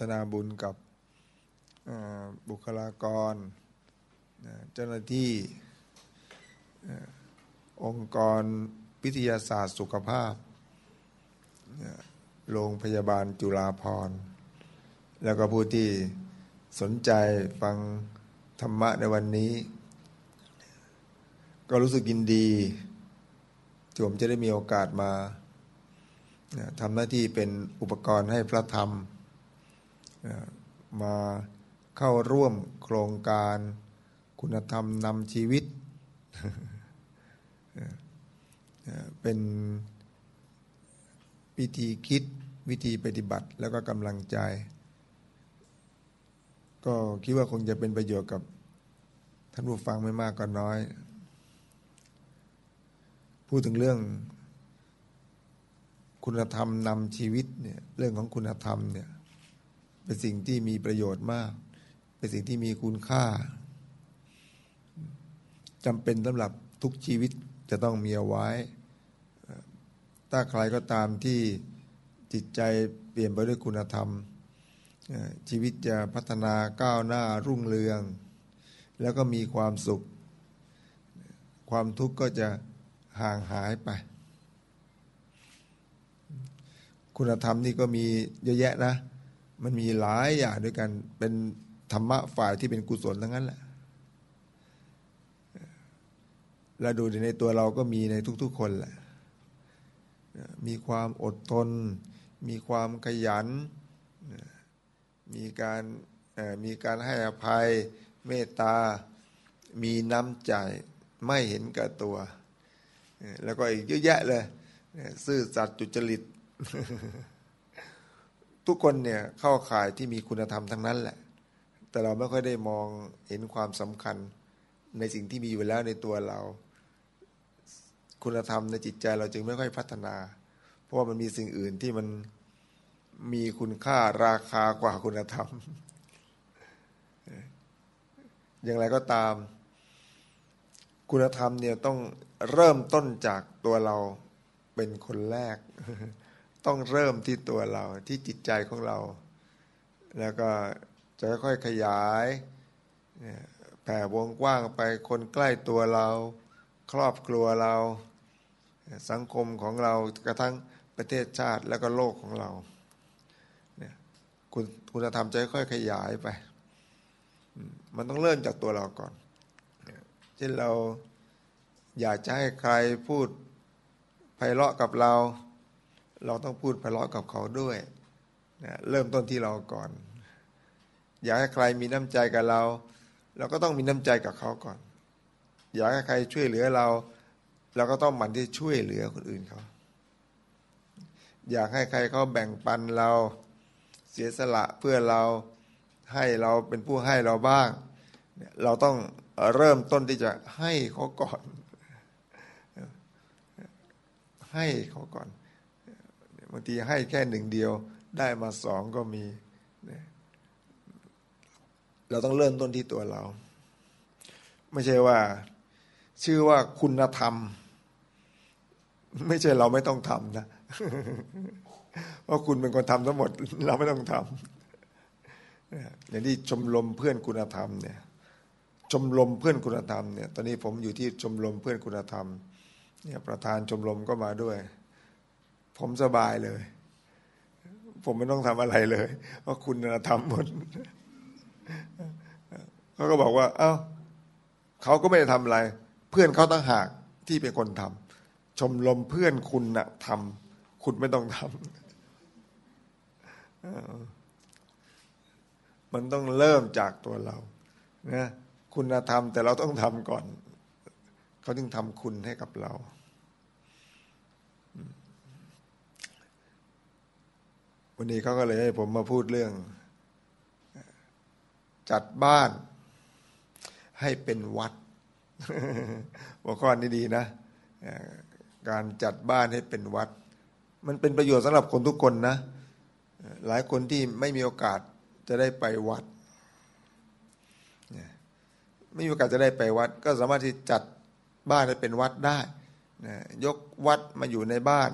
ทนาบุญกับบุคลากร เจ้าหน้าที่องค์กรวิทยาศาสตร์สุขภาพ โรงพยาบาลจุฬาภรณ์ แล้วก็ผู้ที่สนใจฟังธรรมะในวันนี้ ก็รู้สึกยินดีที่ผมจะได้มีโอกาสมาทำหน้าที่เป็นอุปกรณ์ให้พระธรรม มาเข้าร่วมโครงการคุณธรรมนำชีวิต เป็นวิธีคิดวิธีปฏิบัติแล้วก็กำลังใจ ก็คิดว่าคงจะเป็นประโยชน์กับท่านผู้ฟังไม่มากก็น้อย พูดถึงเรื่องคุณธรรมนำชีวิตเนี่ยเรื่องของคุณธรรมเนี่ย เป็นสิ่งที่มีประโยชน์มาก เป็นสิ่งที่มีคุณค่าจำเป็นสำหรับทุกชีวิตจะต้องมีเอาไว้ ถ้าใครก็ตามที่จิตใจเปลี่ยนไปด้วยคุณธรรม ชีวิตจะพัฒนาก้าวหน้ารุ่งเรือง แล้วก็มีความสุข ความทุกข์ก็จะห่างหายไป คุณธรรมนี่ก็มีเยอะแยะนะ มันมีหลายอย่างด้วยกัน เป็นธรรมะฝ่ายที่เป็นกุศลทั้งนั้นแหละและดูในตัวเราก็มีในทุก ๆ คนแหละ มีความอดทน มีความขยัน มีการมีการให้อภัย เมตตา มีน้ำใจ ไม่เห็นกับตัว แล้วก็อีกเยอะแยะเลย ซื่อสัตย์จุจริต ทุกคนเนี่ยเข้าข่ายที่มีคุณธรรมทั้งนั้นแหละ แต่เราไม่ค่อยได้มองเห็นความสำคัญในสิ่งที่มีอยู่แล้วในตัวเรา คุณธรรมในจิตใจเราจึงไม่ค่อยพัฒนา เพราะว่ามันมีสิ่งอื่นที่มันมีคุณค่าราคากว่าคุณธรรม อย่างไรก็ตาม คุณธรรมเนี่ยต้องเริ่มต้นจากตัวเราเป็นคนแรก ต้องเริ่มที่ตัวเราที่จิตใจของเรา แล้วก็จะค่อยขยายแผ่วงกว้างไปคนใกล้ตัวเรา ครอบครัวเรา สังคมของเรากระทั่งประเทศชาติแล้วก็โลกของเราเนี่ยคุณคุณธรรมจะค่อยขยายไป มันต้องเริ่มจากตัวเราก่อน เช่นเราอยากจะให้ใครพูดไพเราะกับเรา เราต้องพูดไพเราะกับเขาด้วยนะเริ่มต้นที่เราก่อน อยากให้ใครมีน้ำใจกับเรา เราก็ต้องมีน้ำใจกับเขาก่อน อยากให้ใครช่วยเหลือเรา เราก็ต้องมันที่ช่วยเหลือคนอื่นเขา อยากให้ใครเขาแบ่งปันเราเสียสละเพื่อเราให้เราเป็นผู้ให้เราบ้าง เราต้องเริ่มต้นที่จะให้เขาก่อน ให้เขาก่อน บางทีให้แค่หนึ่งเดียว ได้มาสองก็มี เราต้องเริ่มต้นที่ตัวเรา ไม่ใช่ว่า ชื่อว่าคุณธรรม ไม่ใช่เราไม่ต้องทำนะเพราะคุณเป็นคนทำทั้งหมด เราไม่ต้องทำอย่างที่ชมรมเพื่อนคุณธรรมเนี่ยชมรมเพื่อนคุณธรรมเนี่ย ตอนนี้ผมอยู่ที่ชมรมเพื่อนคุณธรรม เนี่ยประธานชมรมก็มาด้วย ผมสบายเลย ผมไม่ต้องทำอะไรเลยเพราะคุณธรรมหมดเขาก็บอกว่า เอา้าเขาก็ไม่ได้ทำอะไร เพื่อนเขาตั้งหากที่เป็นคนทำชมรมเพื่อนคุณนะทำคุณไม่ต้องทำมันต้องเริ่มจากตัวเรานะคุณธรรมแต่เราต้องทำก่อน เขาจึงทำคุณให้กับเรา วันนี้เขาก็เลยให้ผมมาพูดเรื่อง จัดบ้าน ให้เป็นวัดหัวข้อนี้ดีนะการจัดบ้านให้เป็นวัด มันเป็นประโยชน์สำหรับคนทุกคนนะ หลายคนที่ไม่มีโอกาสจะได้ไปวัด ไม่มีโอกาสจะได้ไปวัด ก็สามารถที่จัดบ้านให้เป็นวัดได้ยกวัดมาอยู่ในบ้าน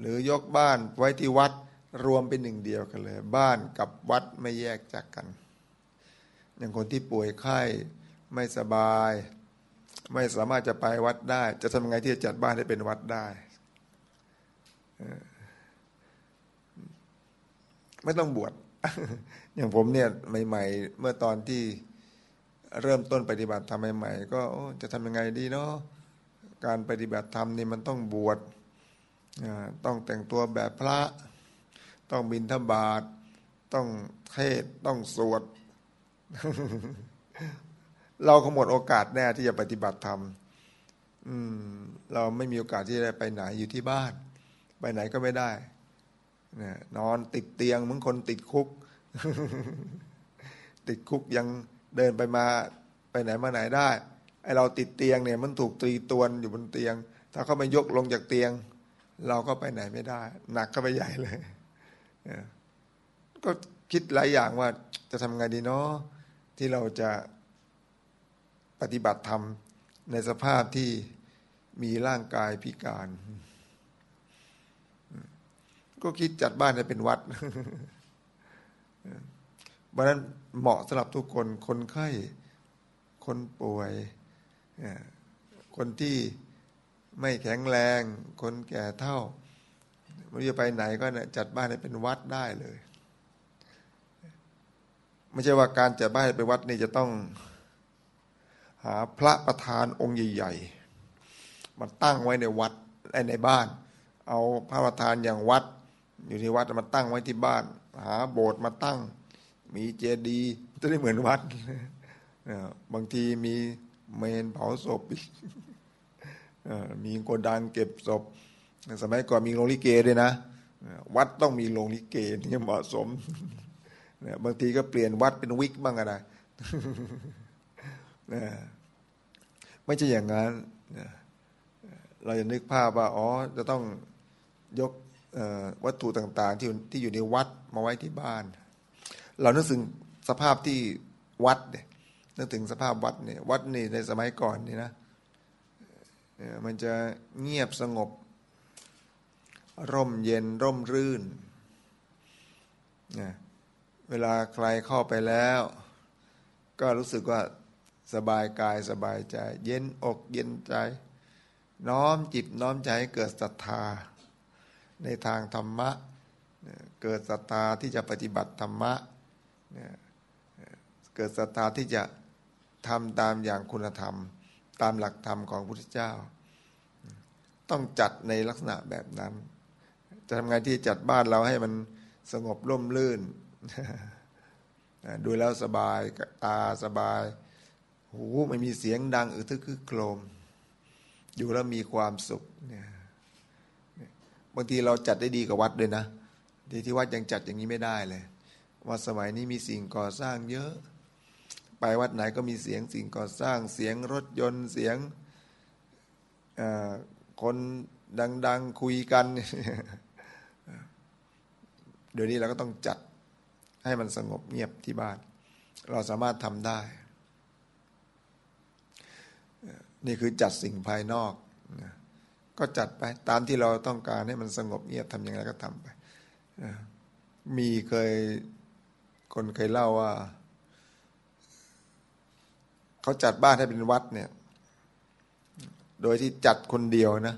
หรือยกบ้านไว้ที่วัด รวมเป็นหนึ่งเดียวกันเลย บ้านกับวัดไม่แยกจากกัน อย่างคนที่ป่วยไข้ไม่สบาย ไม่สามารถจะไปวัดได้ จะทำไงที่จะจัดบ้านให้เป็นวัดได้ไม่ต้องบวชอย่างผมเนี่ยใหม่ ๆ เมื่อตอนที่เริ่มต้นปฏิบัติธรรมใหม่ๆก็จะทำยังไงดีเนาะการปฏิบัติธรรมนี่มันต้องบวชต้องแต่งตัวแบบพระ ต้องบินทบาทต้องเทศต้องสวด เราก็หมดโอกาสแน่ที่จะปฏิบัติธรรมเราไม่มีโอกาสที่จะไปไหนอยู่ที่บ้าน ไปไหนก็ไม่ได้นอนติดเตียงเหมือนคนติดคุก ติดคุกยังเดินไปมาไปไหนมาไหนได้ไอเราติดเตียงเนี่ยมันถูกตรีตวนอยู่บนเตียง ถ้าเขาไม่ยกลงจากเตียง เราก็ไปไหนไม่ได้ หนักก็ไปใหญ่เลย ก็คิดหลายอย่างว่าจะทำไงดีเนาะที่เราจะปฏิบัติธรรมในสภาพที่มีร่างกายพิการ ก็คิดจัดบ้านให้เป็นวัดเพราะนั้นเหมาะสำหรับทุกคน คนไข้ คนป่วย คนที่ไม่แข็งแรง คนแก่เท่า ม่รู้จะไปไหนก็จัดบ้านให้เป็นวัดได้เลย ไม่ใช่ว่าการจัดบ้านให้เป็นวัดนี่จะต้อง หาพระประธานองค์ใหญ่ๆมาตั้งไว้ในวัดในบ้าน เอาพระประธานอย่างวัด อยู่ที่วัดมาตั้งไว้ที่บ้าน หาโบสถ์มาตั้ง มีเจดีย์จะได้เหมือนวัดบางทีมีเมนเผาศพมีโกดังเก็บศพ สมัยก่อนมีโรงลิเกด้วยนะ วัดต้องมีโรงลิเกที่เหมาะสมบางทีก็เปลี่ยนวัดเป็นวิกบ้างอะไรไม่ใช่อย่างนั้นเราจะนึกภาพว่าอ๋อจะต้องยกวัตถุต่างๆที่ที่อยู่ในวัดมาไว้ที่บ้าน เรานึกถึงสภาพที่วัดเนี่ยนึกถึงสภาพวัดเนี่ยวัดนี่ในสมัยก่อนนี่นะมันจะเงียบสงบ ร่มเย็นร่มรื่นเวลาใครเข้าไปแล้ว ก็รู้สึกว่าสบายกายสบายใจ เย็นอกเย็นใจ น้อมจิตน้อมใจให้เกิดศรัทธา ในทางธรรมะ เกิดศรัทธาที่จะปฏิบัติธรรมะ เกิดศรัทธาที่จะทำตามอย่างคุณธรรม ตามหลักธรรมของพระพุทธเจ้า ต้องจัดในลักษณะแบบนั้น จะทำไงที่จัดบ้านเราให้มันสงบร่มรื่น ดูแล้วสบายตาสบาย หูไม่มีเสียงดังอึทึกคึกโครม อยู่แล้วมีความสุขเนี่ยบางทีเราจัดได้ดีกว่าวัดด้วยนะที่ที่วัดยังจัดอย่างนี้ไม่ได้เลยว่าสมัยนี้มีสิ่งก่อสร้างเยอะ ไปวัดไหนก็มีเสียงสิ่งก่อสร้าง เสียงรถยนต์เสียงคนดัง ๆ คุยกัน เดี๋ยวนี้เราก็ต้องจัดให้มันสงบเงียบที่บ้าน เราสามารถทำได้ นี่คือจัดสิ่งภายนอก ก็จัดไปตามที่เราต้องการให้มันสงบเงียบทำย่างไรก็ทำไป มีเคยคนเคยเล่าว่า เขาจัดบ้านให้เป็นวัดเนี่ย โดยที่จัดคนเดียวนะ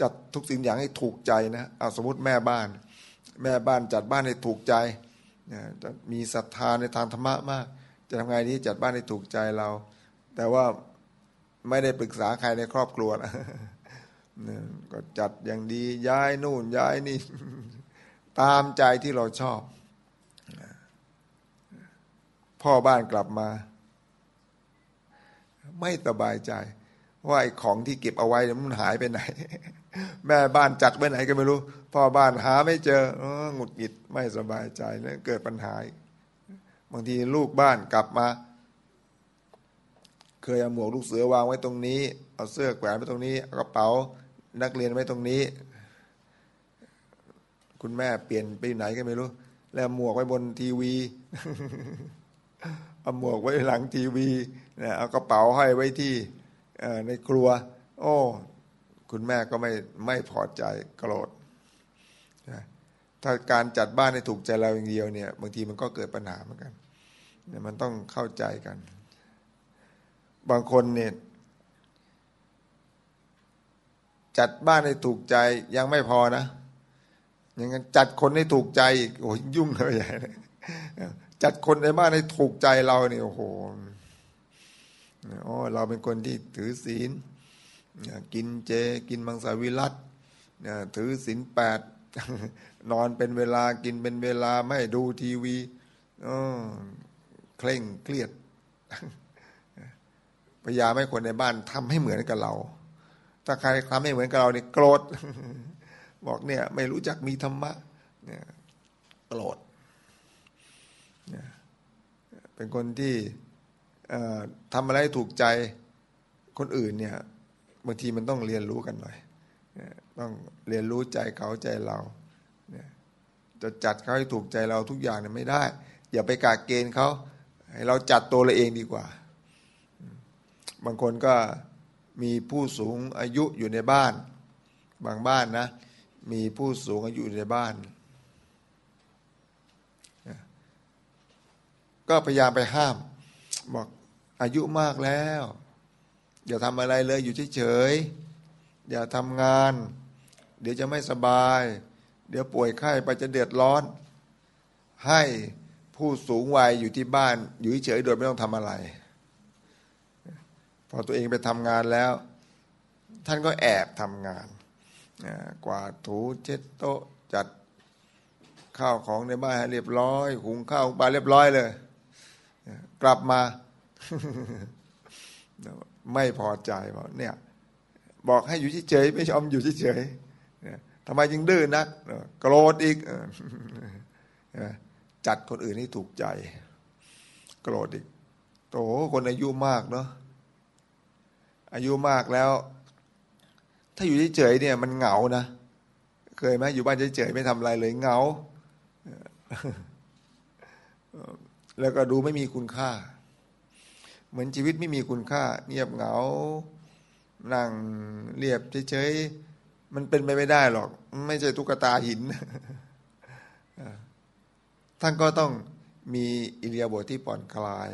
จัดทุกสิ่งอย่างให้ถูกใจนะเอาสมมติแม่บ้าน แม่บ้านจัดบ้านให้ถูกใจจะมีศรัทธาในทางธรรมะมาก จะทำไงนี้จัดบ้านให้ถูกใจเรา แต่ว่าไม่ได้ปรึกษาใครในครอบครัวนะก็จัดอย่างดีย้ายนู่นย้ายนี่ ตามใจที่เราชอบ พ่อบ้านกลับมา ไม่สบายใจ ว่าไอ้ของที่เก็บเอาไว้มันหายไปไหน แม่บ้านจัดไว้ไหนก็ไม่รู้ พ่อบ้านหาไม่เจอหงุดหงิดไม่สบายใจนะเกิดปัญหาบางทีลูกบ้านกลับมา เคยเอาหมวกลูกเสือวางไว้ตรงนี้ เอาเสื้อแขวนไว้ตรงนี้กระเป๋านักเรียนไว้ตรงนี้ คุณแม่เปลี่ยนไปไหนก็ไม่รู้ แล้วหมวกไว้บนทีวีเอาหมวกไว้หลังทีวีนะเอากระเป๋าห้อยไว้ที่ในครัว โอ้ คุณแม่ก็ไม่ไม่พอใจโกรธนะถ้าการจัดบ้านให้ถูกใจเราอย่างเดียวเนี่ยบางทีมันก็เกิดปัญหาเหมือนกันเนี่ยมันต้องเข้าใจกัน บางคนเนี่ยจัดบ้านให้ถูกใจยังไม่พอนะอย่างนั้นจัดคนให้ถูกใจอีกโอ้ยยุ่งเลยใหญ่จัดคนในบ้านให้ถูกใจเราเนี่ยโอ้โหอ๋อเราเป็นคนที่ถือศีล กินเจ กินมังสวิรัตถือศีลแปดนอนเป็นเวลากินเป็นเวลาไม่ดูทีวีเคร่งเครียดพยายามให้คนในบ้านทำให้เหมือนกับเรา ถ้าใครทำให้เหมือนกับเราเนี่ยโกรธบอกเนี่ย ไม่รู้จักมีธรรมะเนี่ยโกรธเป็นคนที่ทำอะไรถูกใจคนอื่นเนี่ย บางทีมันต้องเรียนรู้กันหน่อยต้องเรียนรู้ใจเขาใจเราจะจัดเขาให้ถูกใจเราทุกอย่างเนี่ยไม่ได้ อย่าไปกาเกณฑ์เขาให้เราจัดตัวเราเองดีกว่า บางคนก็มีผู้สูงอายุอยู่ในบ้าน บางบ้านนะ มีผู้สูงอายุอยู่ในบ้าน ก็พยายามไปห้าม บอกอายุมากแล้ว อย่าทำอะไรเลยอยู่เฉยๆอย่าทำงาน เดี๋ยวจะไม่สบาย เดี๋ยวป่วยไข้ไปจะเดือดร้อน ให้ผู้สูงวัยอยู่ที่บ้าน อยู่เฉยๆโดยไม่ต้องทำอะไร พอตัวเองไปทำงานแล้ว ท่านก็แอบทำงานกวาดถูเช็ดโต๊ะจัดข้าวของในบ้านให้เรียบร้อยหุงข้าวหุงปลาเรียบร้อยเลย กลับมา ไม่พอใจบอกเนี่ย บอกให้อยู่เฉยๆไม่ยอมอยู่เฉยๆทำไมจึงดื้อนักโกรธอีกจัดคนอื่นให้ถูกใจ โกรธอีกโตคนอายุมากเนาะอายุมากแล้ว ถ้าอยู่เฉยๆเนี่ย มันเหงานะเคยไหมอยู่บ้านเฉยๆไม่ทำอะไรเลยเหงาแล้วก็ดูไม่มีคุณค่า เหมือนชีวิตไม่มีคุณค่า เงียบเหงา นั่งเรียบเฉยๆ มันเป็นไปไม่ได้หรอก ไม่ใช่ตุ๊กตาหิน ท่านก็ต้องมีอิเลียบทที่ผ่อนคลาย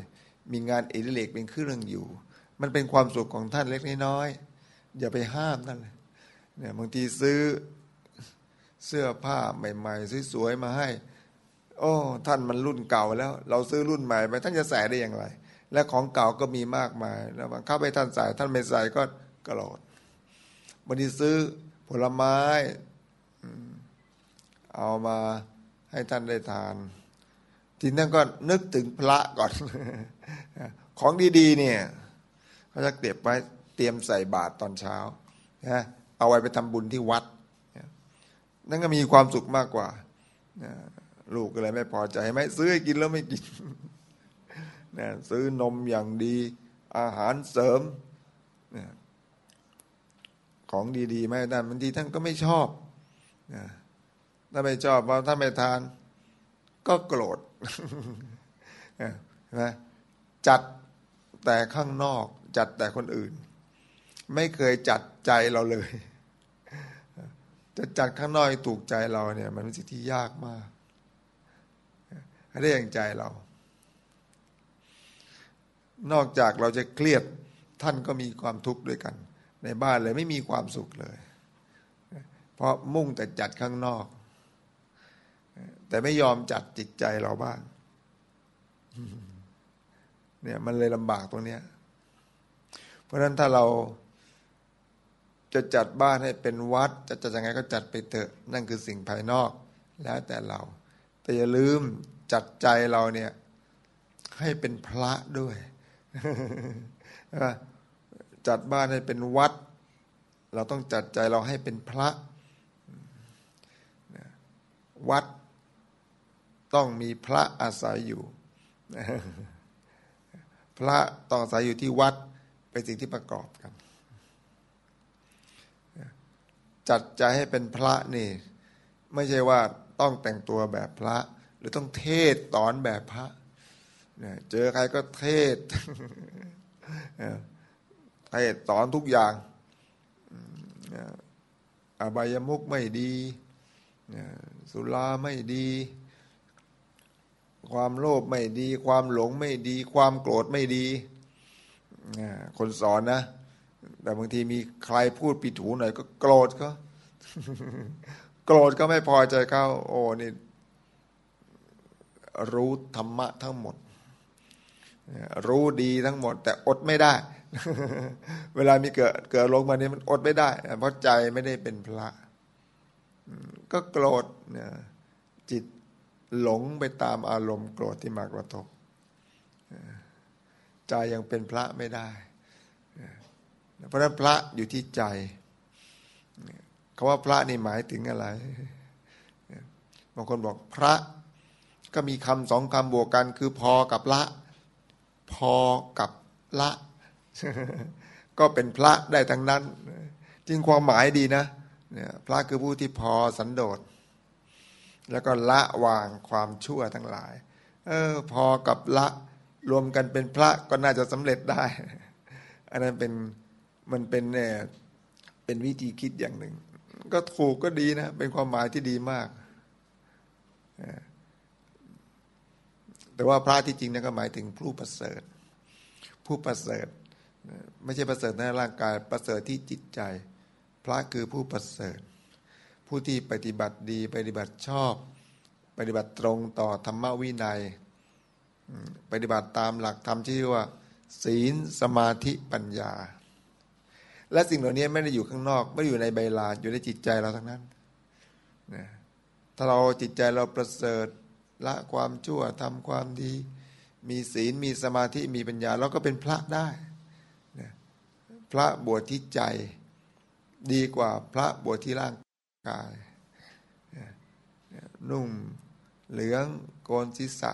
มีงานเอดิเลกเป็นเครื่องอยู่ มันเป็นความสุขของท่านเล็กน้อยอย่าไปห้ามท่านเลยเนี่ยบางทีซื้อเสื้อผ้าใหม่ๆสวยๆมาให้ โอ้ ท่านมันรุ่นเก่าแล้ว เราซื้อรุ่นใหม่ไปท่านจะใส่ได้อย่างไร และของเก่าก็มีมากมายแล้วเข้าไปท่านใส่ท่านไม่ใส่ก็กระโดดบางทีซื้อผลไม้เอามาให้ท่านได้ทาน ทีนั้นก็นึกถึงพระก่อน ของดีๆเนี่ยเขาจะเก็บไว้เตรียมใส่บาตรตอนเช้านะเอาไว้ไปทำบุญที่วัด นั่นก็มีความสุขมากกว่า ลูกอะไรไม่พอใจไหมซื้อให้กินแล้วไม่กิน นะซื้อนมอย่างดีอาหารเสริมของดีๆไม่ได้บางทีท่านก็ไม่ชอบนะถ้าไม่ชอบพอถ้าไม่ทาน ก็โกรธนะจัดแต่ข้างนอก จัดแต่คนอื่น ไม่เคยจัดใจเราเลย จะจัดข้างนอกถูกใจเราเนี่ย มันเป็นสิ่งที่ยากมากให้ได้อย่างใจเรา นอกจากเราจะเครียดท่านก็มีความทุกข์ด้วยกัน ในบ้านเลยไม่มีความสุขเลย เพราะมุ่งแต่จัดข้างนอก แต่ไม่ยอมจัดจิตใจเราบ้างเนี่ยมันเลยลำบากตรงเนี้ย เพราะฉะนั้นถ้าเราจะจัดบ้านให้เป็นวัด จะจัดยังไงก็จัดไปเถอะ นั่นคือสิ่งภายนอกแล้วแต่เรา แต่อย่าลืมจัดใจเราเนี่ยให้เป็นพระด้วย จัดบ้านให้เป็นวัด เราต้องจัดใจเราให้เป็นพระ วัดต้องมีพระอาศัยอยู่ พระต้องอาศัยอยู่ที่วัดเป็นสิ่งที่ประกอบกัน จัดใจให้เป็นพระนี่ ไม่ใช่ว่าต้องแต่งตัวแบบพระ หรือต้องเทศตอนแบบพระ เจอใครก็เทศเทศสอนทุกอย่างอบายมุกไม่ดีสุราไม่ดี ความโลภไม่ดี ความหลงไม่ดี ความโกรธไม่ดี คนสอนนะ แต่บางทีมีใครพูดปิดหูหน่อยก็โกรธก็โกรธก็ไม่พอใจเขาโอ้นี่รู้ธรรมะทั้งหมด รู้ดีทั้งหมด แต่อดไม่ได้ เวลามีเกิดเกิดลงมาเนี่ยมันอดไม่ได้ เพราะใจไม่ได้เป็นพระ ก็โกรธจิตหลงไปตามอารมณ์โกรธที่มากระทบใจยังเป็นพระไม่ได้ เพราะนั้นพระอยู่ที่ใจคาว่าพระนี่หมายถึงอะไร บางคนบอกพระ ก็มีคำสองคำบวกกันคือพอกับละ พอกับละก็เป็นพระได้ทั้งนั้น จริงความหมายดีนะเนี่ยพระคือผู้ที่พอสันโดษ แล้วก็ละวางความชั่วทั้งหลาย เออพอกับละรวมกันเป็นพระก็น่าจะสำเร็จได้ อันนั้นเป็นมันเป็นเนี่ยเป็นวิธีคิดอย่างหนึ่ง ก็ถูกก็ดีนะ เป็นความหมายที่ดีมาก แต่ว่าพระที่จริงนะก็หมายถึงผู้ประเสริฐ ผู้ประเสริฐ ไม่ใช่ประเสริฐในร่างกายประเสริฐที่จิตใจ พระคือผู้ประเสริฐ ผู้ที่ปฏิบัติดีปฏิบัติชอบ ปฏิบัติตรงต่อธรรมวินัย ปฏิบัติตามหลักธรรมที่เรียกว่า ศีลสมาธิปัญญา และสิ่งเหล่านี้ไม่ได้อยู่ข้างนอก ไม่ได้อยู่ในใบลานอยู่ในจิตใจเราทั้งนั้นถ้าเราจิตใจเราประเสริฐ ละความชั่วทำความดี มีศีลมีสมาธิมีปัญญาเราก็เป็นพระได้พระบวชที่ใจดีกว่าพระบวชที่ร่างกาย นุ่มเหลืองโกนศีรษะ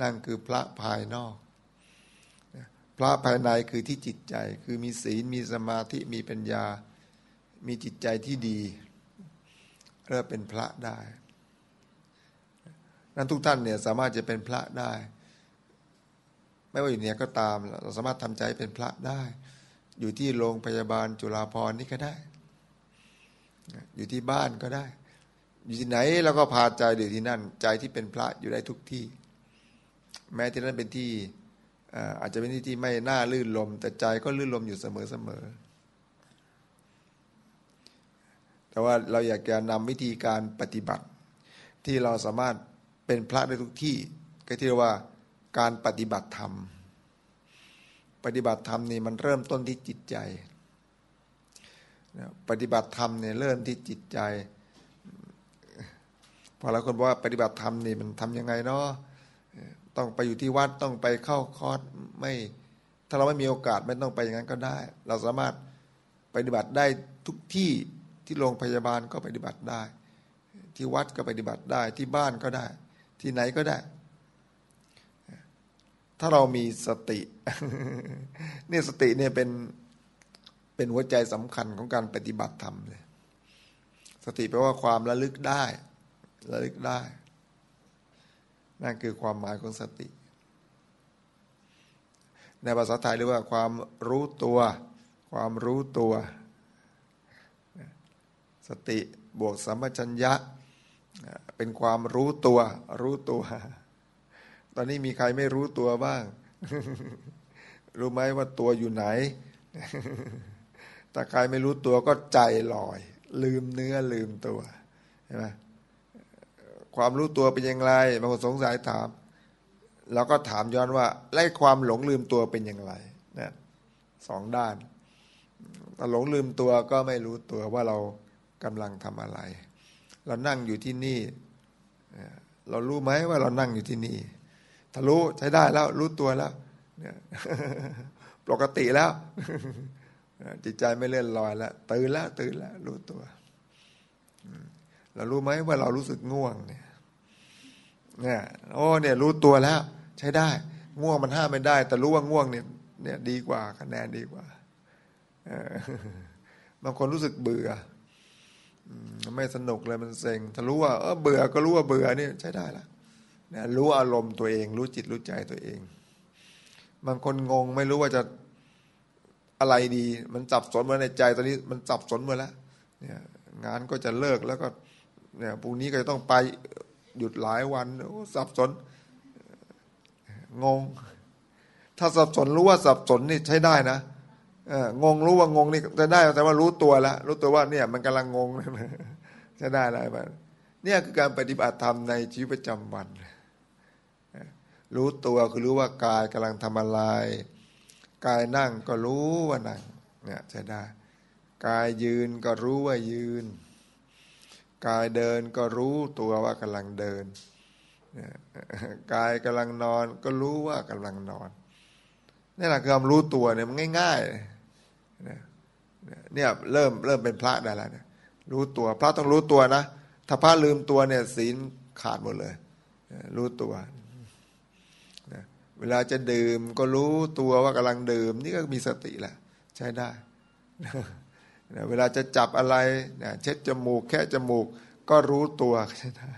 นั่นคือพระภายนอก พระภายในคือที่จิตใจคือมีศีลมีสมาธิมีปัญญา มีจิตใจที่ดีเริ่มเป็นพระได้ นั้นทุกท่านเนี่ยสามารถจะเป็นพระได้ ไม่ว่าอยู่เนี่ยก็ตาม เราสามารถทำใจเป็นพระได้ อยู่ที่โรงพยาบาลจุฬาภรณ์นี่ก็ได้ อยู่ที่บ้านก็ได้ อยู่ที่ไหนเราก็พาใจอยู่ที่นั่น ใจที่เป็นพระอยู่ได้ทุกที่ แม้ที่นั้นเป็นที่อาจจะเป็นที่ที่ไม่น่าลื่นลม แต่ใจก็ลื่นลมอยู่เสมอเสมอแต่ว่าเราอยากจะนำวิธีการปฏิบัติ ที่เราสามารถ เป็นพระได้ทุกที่ก็ที่เรียกว่าการปฏิบัติธรรม ปฏิบัติธรรมนี่มันเริ่มต้นที่จิตใจ ปฏิบัติธรรมเนี่ยเริ่มที่จิตใจพอเรายคนบอกว่าปฏิบัติธรรมนี่มันทำยังไงเนาะต้องไปอยู่ที่วัดต้องไปเข้าคอร์สไม่ถ้าเราไม่มีโอกาสไม่ต้องไปอย่างนั้นก็ได้ เราสามารถปฏิบัติได้ทุกที่ที่โรงพยาบาลก็ปฏิบัติได้ ที่วัดก็ปฏิบัติได้ที่บ้านก็ได้ ที่ไหนก็ได้ ถ้าเรามีสติเนี่ยสติเนี่ยเป็นเป็นหัวใจสำคัญของการปฏิบัติธรรมเลยสติแปลว่าความระลึกได้ ระลึกได้ นั่นคือความหมายของสติ ในภาษาไทยเรียกว่าความรู้ตัว ความรู้ตัว สติบวกสัมปชัญญะ เป็นความรู้ตัว รู้ตัว ตอนนี้มีใครไม่รู้ตัวบ้าง รู้ไหมว่าตัวอยู่ไหน ถ้าใครไม่รู้ตัวก็ใจลอย ลืมเนื้อลืมตัวใช่ไหมความรู้ตัวเป็นอย่างไรบางคนสงสัยถามเราก็ถามย้อนว่าไล่ความหลงลืมตัวเป็นอย่างไรนะสองด้านถ้าหลงลืมตัวก็ไม่รู้ตัวว่าเรากำลังทำอะไร เรานั่งอยู่ที่นี่ เรารู้ไหมว่าเรานั่งอยู่ที่นี่ถ้ารู้ใช้ได้แล้ว รู้ตัวแล้วปกติแล้ว จิตใจไม่เลื่อนลอยแล้ว ตื่นแล้ว ตื่นแล้ว รู้ตัวเรารู้ไหมว่าเรารู้สึกง่วงเนี่ยเนี่ยโอ้เนี่ย รู้ตัวแล้ว ใช้ได้ ง่วงมันห้ามไม่ได้ แต่รู้ว่าง่วงเนี่ย เนี่ยดีกว่าคะแนนดีกว่าบางคนรู้สึกเบื่อ ไม่สนุกเลยมันเซ็งถ้ารู้ว่าเออเบื่อก็รู้ว่าเบื่อนี่ใช้ได้ละเนี่ยรู้อารมณ์ตัวเอง รู้จิตรู้ใจตัวเอง บางคนงงไม่รู้ว่าจะอะไรดี มันจับสนมาในใจตอนนี้มันจับสนมาแล้วเนี่ยงานก็จะเลิกแล้วก็เนี่ยพรุ่งนี้ก็จะต้องไปหยุดหลายวันโอ้สับสนงง ถ้าสับสนรู้ว่าสับสนนี่ใช้ได้นะ งงรู้ว่างงนี่จะได้แต่ว่ารู้ตัวแล้วรู้ตัวว่าเนี่ยมันกำลังงงใช้ได้แล้วแบบเนี่ยคือการปฏิบัติธรรมในชีวิตประจำวัน รู้ตัวคือรู้ว่ากายกำลังทำอะไร กายนั่งก็รู้ว่านั่งเนี่ยใช้ได้ กายยืนก็รู้ว่ายืน กายเดินก็รู้ตัวว่ากำลังเดินกายกำลังนอนก็รู้ว่ากำลังนอนนี่แหละคือความรู้ตัวเนี่ยมันง่าย ๆ เนี่ยเริ่มเริ่มเป็นพระได้แล้วเนี่ยรู้ตัวพระต้องรู้ตัวนะ ถ้าพระลืมตัวเนี่ยศีลขาดหมดเลย รู้ตัวเวลาจะดื่มก็รู้ตัวว่ากำลังดื่ม นี่ก็มีสติแหละ ใช้ได้เวลาจะจับอะไรเช็ดจมูก แค่จมูก ก็รู้ตัวใช้ได้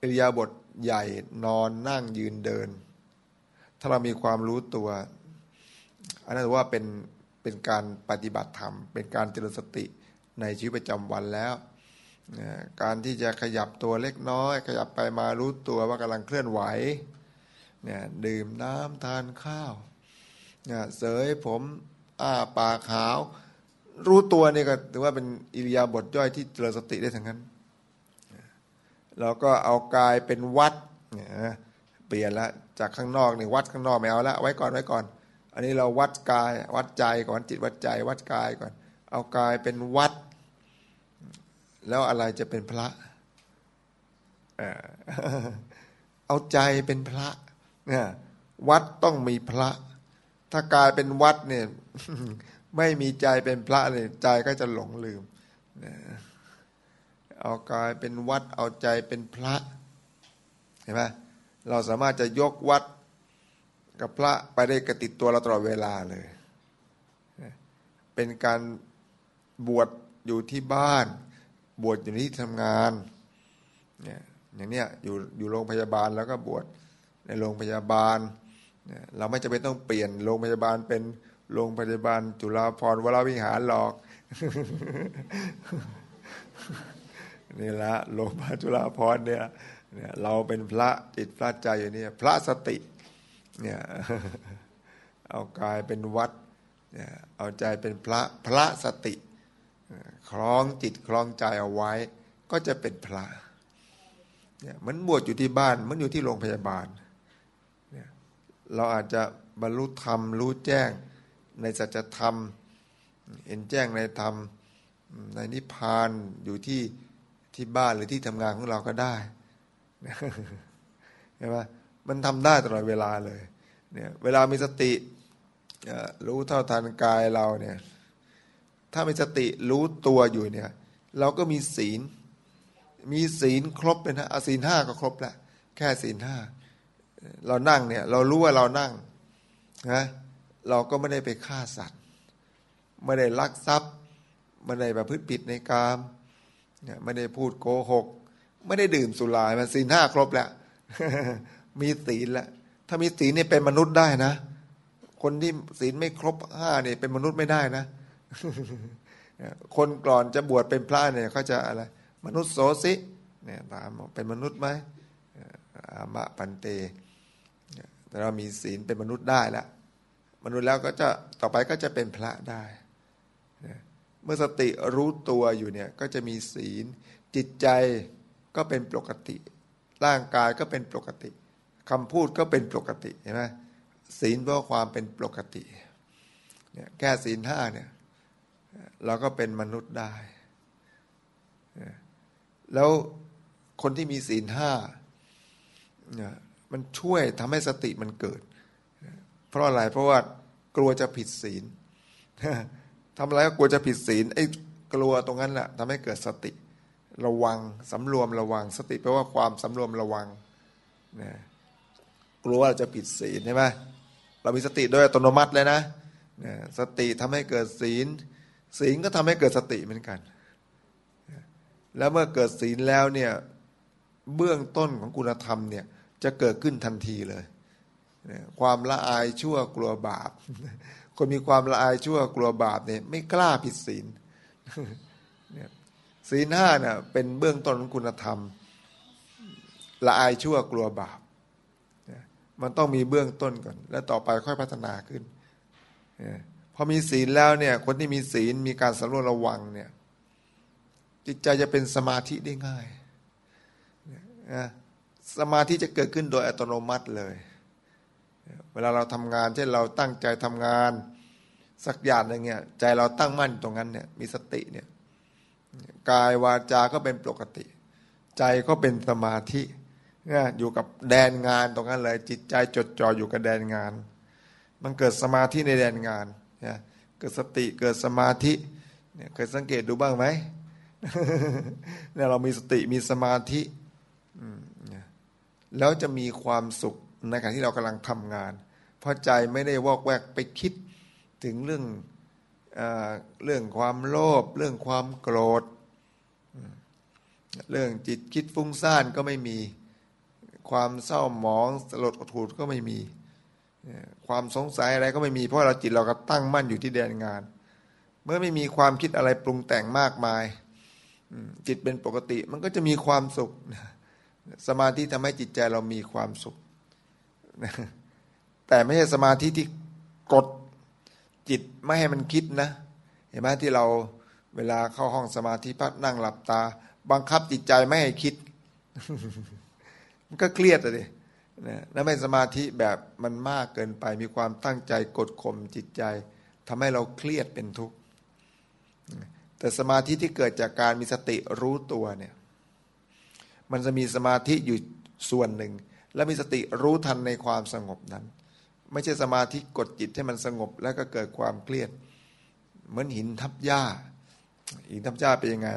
อิริยาบถใหญ่นอนนั่งยืนเดิน ถ้าเรามีความรู้ตัว อันนั้นว่าเป็นเป็นการปฏิบัติธรรม เป็นการเจริญสติในชีวิตประจำวันแล้ว การที่จะขยับตัวเล็กน้อย ขยับไปมารู้ตัวว่ากำลังเคลื่อนไหวเนี่ยดื่มน้ำทานข้าวเนี่ยเสยผมอ้าปากขาว รู้ตัวนี่ก็ถือว่าเป็นอิริยาบถย่อยที่เจริญสติได้ทั้งนั้นเราก็เอากายเป็นวัดเนี่ยเปลี่ยนละจากข้างนอกนี่วัดข้างนอกไม่เอาละไว้ก่อนไว้ก่อน อันนี้เราวัดกายวัดใจก่อนจิตวัดใจ วัดกายก่อน เอากายเป็นวัด แล้วอะไรจะเป็นพระเอาใจเป็นพระเนี่ยวัดต้องมีพระ ถ้ากายเป็นวัดเนี่ยไม่มีใจเป็นพระเลยใจก็จะหลงลืมเอากายเป็นวัดเอาใจเป็นพระเห็นไหมเราสามารถจะยกวัด กับพระไปได้กระติดตัวเราตลอดเวลาเลย เป็นการบวชอยู่ที่บ้าน บวชอยู่ที่ทำงานเนี่ยอย่างเนี้ยอยู่อยู่โรงพยาบาลแล้วก็บวชในโรงพยาบาล เราไม่จำเป็นต้องเปลี่ยนโรงพยาบาลเป็นโรงพยาบาล จุฬาภรณ์วราวิหารหรอกนี่ละโรงพยาบาลจุฬาภรณ์เนี่ยเราเป็นพระจิตพระใจอยู่นี่พระสติ เนี่ยเอากายเป็นวัดเนี่ยเอาใจเป็นพระพระสติคล้องจิตคล้องใจเอาไว้ ก็จะเป็นพระเนี่ยมันบวชอยู่ที่บ้านมันอยู่ที่โรงพยาบาลเนี่ยเราอาจจะบรรลุธรรมรู้แจ้งในสัจธรรม เห็นแจ้งในธรรมในนิพพานอยู่ที่ที่บ้านหรือที่ทำงานของเราก็ได้เห็นไหม มันทำได้ตลอดเวลาเลยเนี่ยเวลามีสติรู้เท่าทันกายเราเนี่ยถ้ามีสติรู้ตัวอยู่เนี่ยเราก็มีศีล มีศีลครบเลยนะอาศีลห้าก็ครบแล้วแค่ศีลห้าเรานั่งเนี่ยเรารู้ว่าเรานั่งนะเราก็ไม่ได้ไปฆ่าสัตว์ ไม่ได้ลักทรัพย์ ไม่ได้ประพฤติผิดในกามไม่ได้พูดโกหก ไม่ได้ดื่มสุรามันศีลห้าครบแล้ว มีศีลแล้วถ้ามีศีลเนี่ยเป็นมนุษย์ได้นะ คนที่ศีลไม่ครบห้าเนี่ยเป็นมนุษย์ไม่ได้นะคนก่อนจะบวชเป็นพระเนี่ยเขาจะอะไร มนุษย์โสสิเนี่ยถามเป็นมนุษย์ไหมอามะปันเต แต่เรามีศีลเป็นมนุษย์ได้ล้วมนุษย์แล้วก็จะต่อไปก็จะเป็นพระได้ เมื่อสติรู้ตัวอยู่เนี่ยก็จะมีศีลจิตใจก็เป็นปกติ ร่างกายก็เป็นปกติ คำพูดก็เป็นปกติเห็นไหมศีลเพราะความเป็นปกติเนี่ยแก้ศีลห้าเนี่ยเราก็เป็นมนุษย์ได้ แล้วคนที่มีศีลห้าเนี่ยมันช่วยทำให้สติมันเกิด เพราะอะไรเพราะว่ากลัวจะผิดศีลทำอะไรก็กลัวจะผิดศีลไอ้กลัวตรงนั้นแหละทำให้เกิดสติระวังสำรวมระวัง สติแปลว่าความสำรวมระวังนะ กลัวว่าจะผิดศีลใช่ไหมเรามีสติโดยอัตโนมัติเลยนะสติทำให้เกิดศีล ศีลก็ทำให้เกิดสติเหมือนกัน แล้วเมื่อเกิดศีลแล้วเนี่ยเบื้องต้นของคุณธรรมเนี่ยจะเกิดขึ้นทันทีเลย ความละอายชั่วกลัวบาป คนมีความละอายชั่วกลัวบาปเนี่ยไม่กล้าผิดศีลศีลห้าเนี่ยเป็นเบื้องต้นของคุณธรรม ละอายชั่วกลัวบาป มันต้องมีเบื้องต้นก่อน แล้วต่อไปค่อยพัฒนาขึ้นพอมีศีลแล้วเนี่ย คนที่มีศีลมีการสำรวจระวังเนี่ย จิตใจจะเป็นสมาธิได้ง่ายสมาธิจะเกิดขึ้นโดยอัตโนมัติเลย เวลาเราทำงานเช่นเราตั้งใจทำงานสักอย่างหนึ่งเนี่ยใจเราตั้งมั่นตรงนั้นเนี่ยมีสติเนี่ยกายวาจาก็เป็นปกติ ใจก็เป็นสมาธิ เนี่ยอยู่กับแดนงานตรงนั้นเลย จิตใจจดจ่ออยู่กับแดนงาน มันเกิดสมาธิในแดนงานเนี่ยเกิดสติเกิดสมาธิเนี่ยเคยสังเกตดูบ้างไหมเนี่ยเรามีสติมีสมาธิแล้วจะมีความสุขในขณะที่เรากำลังทำงาน เพราะใจไม่ได้วอกแวกไปคิดถึงเรื่องอเรื่องความโลภเรื่องความโกรธ เรื่องจิตคิดฟุ้งซ่านก็ไม่มี ความเศร้าหมองสลดอดหูก็ไม่มี ความสงสัยอะไรก็ไม่มี เพราะเราจิตเราก็ตั้งมั่นอยู่ที่แดนงาน เมื่อไม่มีความคิดอะไรปรุงแต่งมากมาย จิตเป็นปกติมันก็จะมีความสุข สมาธิทำให้จิตใจเรามีความสุข แต่ไม่ใช่สมาธิที่กดจิตไม่ให้มันคิดนะ เห็นไหมที่เราเวลาเข้าห้องสมาธิพักนั่งหลับตา บังคับจิตใจไม่ให้คิด มันก็เครียดเลยนะแล้วไม่สมาธิแบบมันมากเกินไปมีความตั้งใจกดข่มจิตใจทำให้เราเครียดเป็นทุกข์แต่สมาธิที่เกิดจากการมีสติรู้ตัวเนี่ยมันจะมีสมาธิอยู่ส่วนหนึ่ง และมีสติรู้ทันในความสงบนั้น ไม่ใช่สมาธิกดจิตให้มันสงบแล้วก็เกิดความเครียด เหมือนหินทับหญ้า หินทับหญ้าเป็นยังไง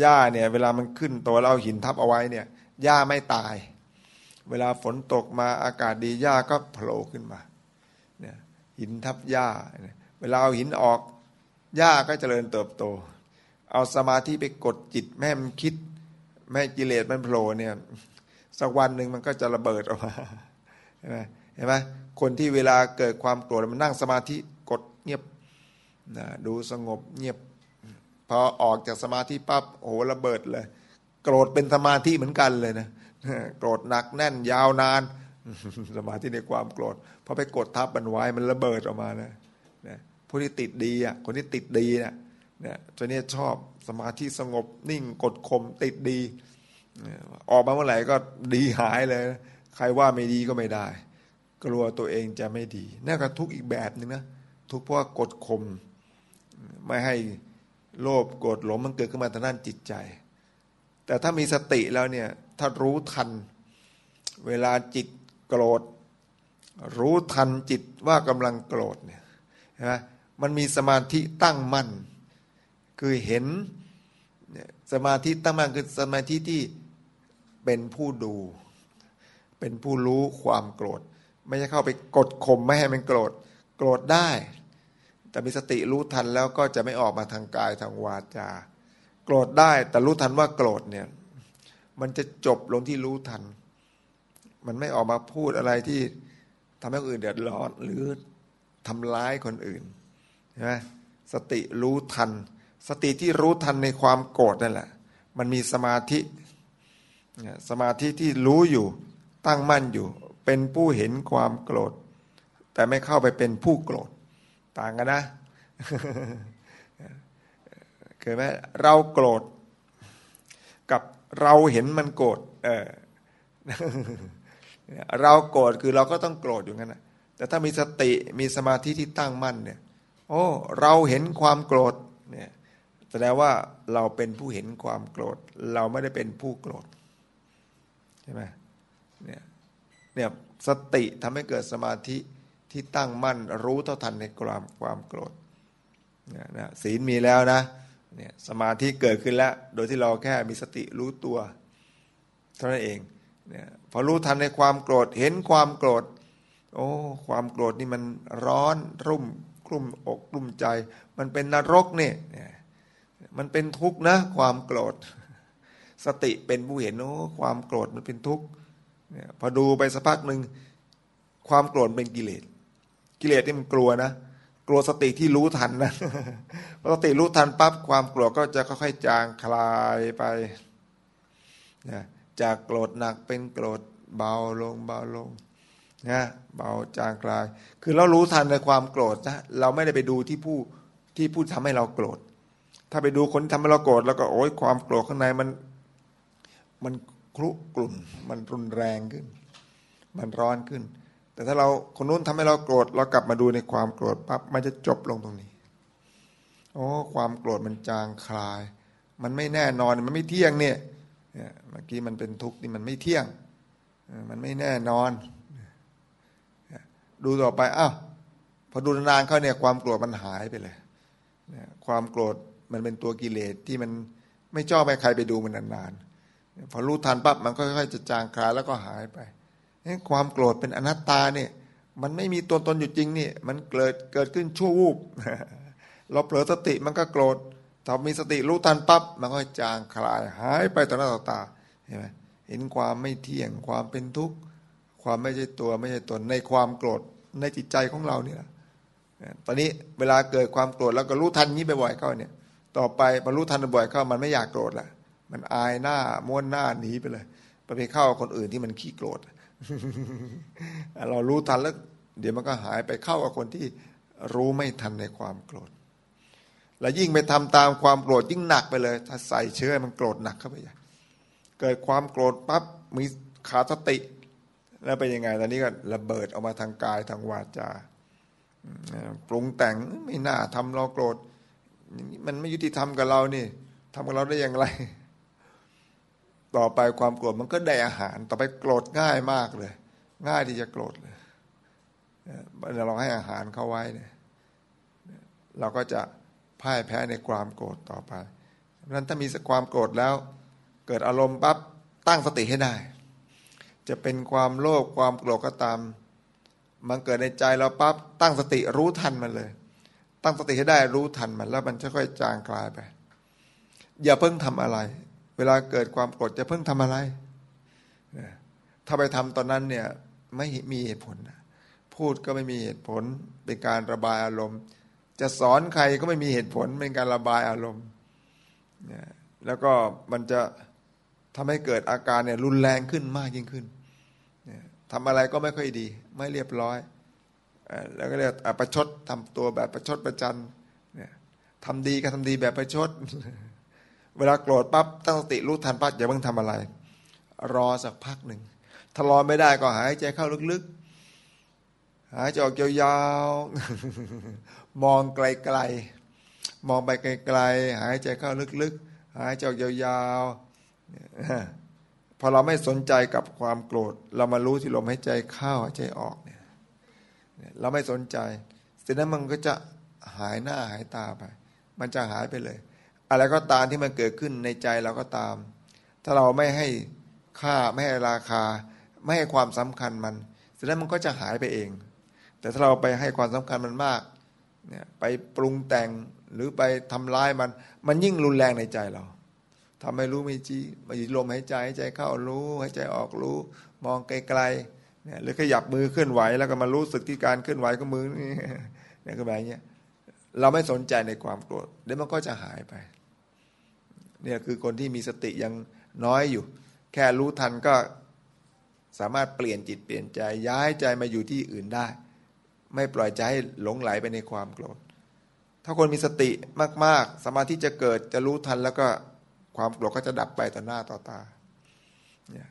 หญ้าเนี่ยเวลามันขึ้นตัวเราหินทับเอาไว้เนี่ย หญ้าไม่ตาย เวลาฝนตกมาอากาศดีหญ้าก็โผล่ขึ้นมาเนี่ยหินทับหญ้า เวลาเอาหินออกหญ้าก็เจริญเติบโต เอาสมาธิไปกดจิตแม่มันคิด แม่กิเลสมันโผล่เนี่ยสักวันหนึ่งมันก็จะระเบิดออกมาเห็นไหมเห็นไหมคนที่เวลาเกิดความโกรธมันนั่งสมาธิกดเงียบนะดูสงบเงียบพอออกจากสมาธิปั๊บโอ้โหระเบิดเลย โกรธเป็นสมาธิเหมือนกันเลยนะโกรธหนักแน่นยาวนาน สมาธิในความโกรธพอไปกดทับมันไว้มันระเบิดออกมานะนะผู้ที่ติดดีอะคนที่ติดดีนะเนี่ยตัวนี้ชอบสมาธิสงบนิ่งกดข่มติดดี ออกมาเมื่อไหร่ก็ดีหายเลย ใครว่าไม่ดีก็ไม่ได้ กลัวตัวเองจะไม่ดีนั่นก็ทุกอีกแบบหนึ่งนะทุกเพราะกดข่มไม่ให้โลภโกรธหลงมันเกิดขึ้นมาทางด้านจิตใจ แต่ถ้ามีสติแล้วเนี่ยถ้ารู้ทัน เวลาจิตโกรธ รู้ทันจิตว่ากำลังโกรธเนี่ยนะมันมีสมาธิตั้งมั่น คือเห็นสมาธิตั้งมั่นคือสมาธิที่เป็นผู้ดู เป็นผู้รู้ความโกรธ ไม่ใช่เข้าไปกดข่มไม่ให้มันโกรธ โกรธได้ แต่มีสติรู้ทันแล้วก็จะไม่ออกมาทางกายทางวาจา โกรธได้ แต่รู้ทันว่าโกรธเนี่ย มันจะจบลงที่รู้ทัน มันไม่ออกมาพูดอะไรที่ทำให้คนอื่นเดือดร้อนหรือทำร้ายคนอื่นใช่ไหมสติรู้ทัน สติที่รู้ทันในความโกรธนั่นแหละ มันมีสมาธิสมาธิที่รู้อยู่ตั้งมั่นอยู่ เป็นผู้เห็นความโกรธ แต่ไม่เข้าไปเป็นผู้โกรธ ต่างกันนะ คยไหมเราโกรธกับเราเห็นมันโกรธเออเราโกรธคือเราก็ต้องโกรธอยู่งั้นนะแต่ถ้ามีสติมีสมาธิที่ตั้งมั่นเนี่ยโอ้เราเห็นความโกรธเนี่ยแสดงว่าเราเป็นผู้เห็นความโกรธ เราไม่ได้เป็นผู้โกรธใช่ไหมเนี่ยเนี่ยสติทำให้เกิดสมาธิที่ตั้งมั่นรู้เท่าทันในความความโกรธเนี่ยนะศีลมีแล้วนะ เนี่ยสมาธิเกิดขึ้นแล้ว โดยที่เราแค่มีสติรู้ตัวเท่านั้นเองเนี่ยพอรู้ทันในความโกรธเห็นความโกรธ โอ้ความโกรธนี่มันร้อนรุ่มกลุ่มอกกลุ่มใจ มันเป็นนรกเนี่ยมันเป็นทุกข์นะความโกรธ สติเป็นผู้เห็นโอ้ความโกรธมันเป็นทุกข์พอดูไปสักพักหนึ่งความโกรธเป็นกิเลส กิเลสที่มันกลัวนะ กลัวสติที่รู้ทันนะพอสติรู้ทันปั๊บความโกรธก็จะค่อยๆจางคลายไปนะจากโกรธหนักเป็นโกรธเบาลงเบาลงนะเบาจางคลาย คือเรารู้ทันในความโกรธนะเราไม่ได้ไปดูที่ผู้ที่ผู้ทำให้เราโกรธ ถ้าไปดูคนที่ทำให้เราโกรธแล้วก็โอ้ยความโกรธข้างในมันมันครุกลุ่นมันรุนแรงขึ้น มันร้อนขึ้น แต่ถ้าเราคนนู้นทำให้เราโกรธเรากลับมาดูในความโกรธปั๊บมันจะจบลงตรงนี้โอ้ความโกรธมันจางคลาย มันไม่แน่นอนมันไม่เที่ยงเนี่ยเมื่อกี้มันเป็นทุกข์นี่มันไม่เที่ยง มันไม่แน่นอน ดูต่อไปอ้าวพอดูนานๆเข้าเนี่ยความโกรธมันหายไปเลยความโกรธมันเป็นตัวกิเลสที่มันไม่ชอบให้ใครไปดูมันนานๆพอรู้ทันปั๊บมันก็ค่อยๆจะจางคลายแล้วก็หายไป ความโกรธเป็นอนัตตาเนี่ยมันไม่มีตัวตนอยู่จริงนี่มันเกิดเกิดขึ้นชั่ววูบเราเผลอสติมันก็โกรธถ้ามีสติรู้ทันปั๊บมันก็จางคลายหายไปต่อหน้าต่อตาเห็นไหมเห็นความไม่เที่ยงความเป็นทุกข์ความไม่ใช่ตัวไม่ใช่ตนในความโกรธในจิตใจของเราเนี่ยตอนนี้เวลาเกิดความโกรธแล้วก็รู้ทันนี้บ่อยๆเข้าเนี่ย ต่อไปพอรู้ทันบ่อยเข้ามันไม่อยากโกรธละมันอายหน้าม้วนหน้าหนีไปเลยไปไปเข้าคนอื่นที่มันขี้โกรธเเรารู้ทันแล้ว เดี๋ยวมันก็หายไปเข้ากับคนที่รู้ไม่ทันในความโกรธ แล้วยิ่งไปทำตามความโกรธยิ่งหนักไปเลย ถ้าใส่เชื้อมันโกรธหนักเข้าไปใหญ่เกิดความโกรธปั๊บมีขาดสติ แล้วเป็นยังไงตอนนี้ก็ระเบิดออกมาทางกายทางวาจาปรุงแต่งไม่น่าทำเราโกรธมันไม่ยุติธรรมกับเรานี่ทำกับเราได้อย่างไร ต่อไปความโกรธมันก็ได้อาหาร ต่อไปโกรธง่ายมากเลย ง่ายที่จะโกรธเลยเราให้อาหารเข้าไว้เนี่ยเราก็จะพ่ายแพ้ในความโกรธต่อไปเพราะนั้นถ้ามีความโกรธแล้ว เกิดอารมณ์ปั๊บตั้งสติให้ได้ จะเป็นความโลภความโกรธก็ตาม มันเกิดในใจเราปั๊บตั้งสติรู้ทันมันเลย ตั้งสติให้ได้รู้ทันมันแล้วมันจะค่อยจางคลายไป อย่าเพิ่งทำอะไร เวลาเกิดความโกรธจะเพิ่งทำอะไร ถ้าไปทำตอนนั้นเนี่ยไม่มีเหตุผล พูดก็ไม่มีเหตุผล เป็นการระบายอารมณ์ จะสอนใครก็ไม่มีเหตุผล เป็นการระบายอารมณ์ แล้วก็มันจะทำให้เกิดอาการเนี่ยรุนแรงขึ้นมากยิ่งขึ้นทำอะไรก็ไม่ค่อยดี ไม่เรียบร้อย แล้วก็เรียกประชดทำตัวแบบประชดประจันทำดีก็ทำดีแบบประชด เวลาโกรธปั๊บตั้งสติรู้ทันปั๊บอย่าเพิ่งทำอะไร รอสักพักหนึ่งถ้ารอไม่ได้ก็หายใจเข้าลึกๆ หายใจออกยาวๆ มองไกลๆ มองไปไกลๆ หายใจเข้าลึกๆ หายใจออกยาวๆ พอเราไม่สนใจกับความโกรธ เรามารู้ที่ลมหายใจเข้าหายใจออกเนี่ยเราไม่สนใจเสร็จนั้นมันก็จะหายหน้าหายตาไป มันจะหายไปเลย อะไรก็ตามที่มันเกิดขึ้นในใจเราก็ตาม ถ้าเราไม่ให้ค่าไม่ให้ราคา ไม่ให้ความสำคัญมันเสร็จแล้วมันก็จะหายไปเอง แต่ถ้าเราไปให้ความสำคัญมันมากเนี่ยไปปรุงแต่งหรือไปทำร้ายมัน มันยิ่งรุนแรงในใจเราทำให้รู้ไม่จี้มาอยู่ลมหายใจหายใจเข้ารู้หายใจออกรู้ มองไกลๆเนี่ยหรือขยับมือเคลื่อนไหวแล้วก็มารู้สึกที่การเคลื่อนไหวของมือนี่เนี่ยก็แบบนี้เราไม่สนใจในความโกรธเดี๋ยวมันก็จะหายไป เนี่ยคือคนที่มีสติยังน้อยอยู่ แค่รู้ทันก็สามารถเปลี่ยนจิตเปลี่ยนใจย้ายใจมาอยู่ที่อื่นได้ ไม่ปล่อยใจให้หลงไหลไปในความโกรธ ถ้าคนมีสติมาก ๆ สมาธิจะเกิดจะรู้ทันแล้วก็ความโกรธก็จะดับไปต่อหน้าต่อตาเนี่ย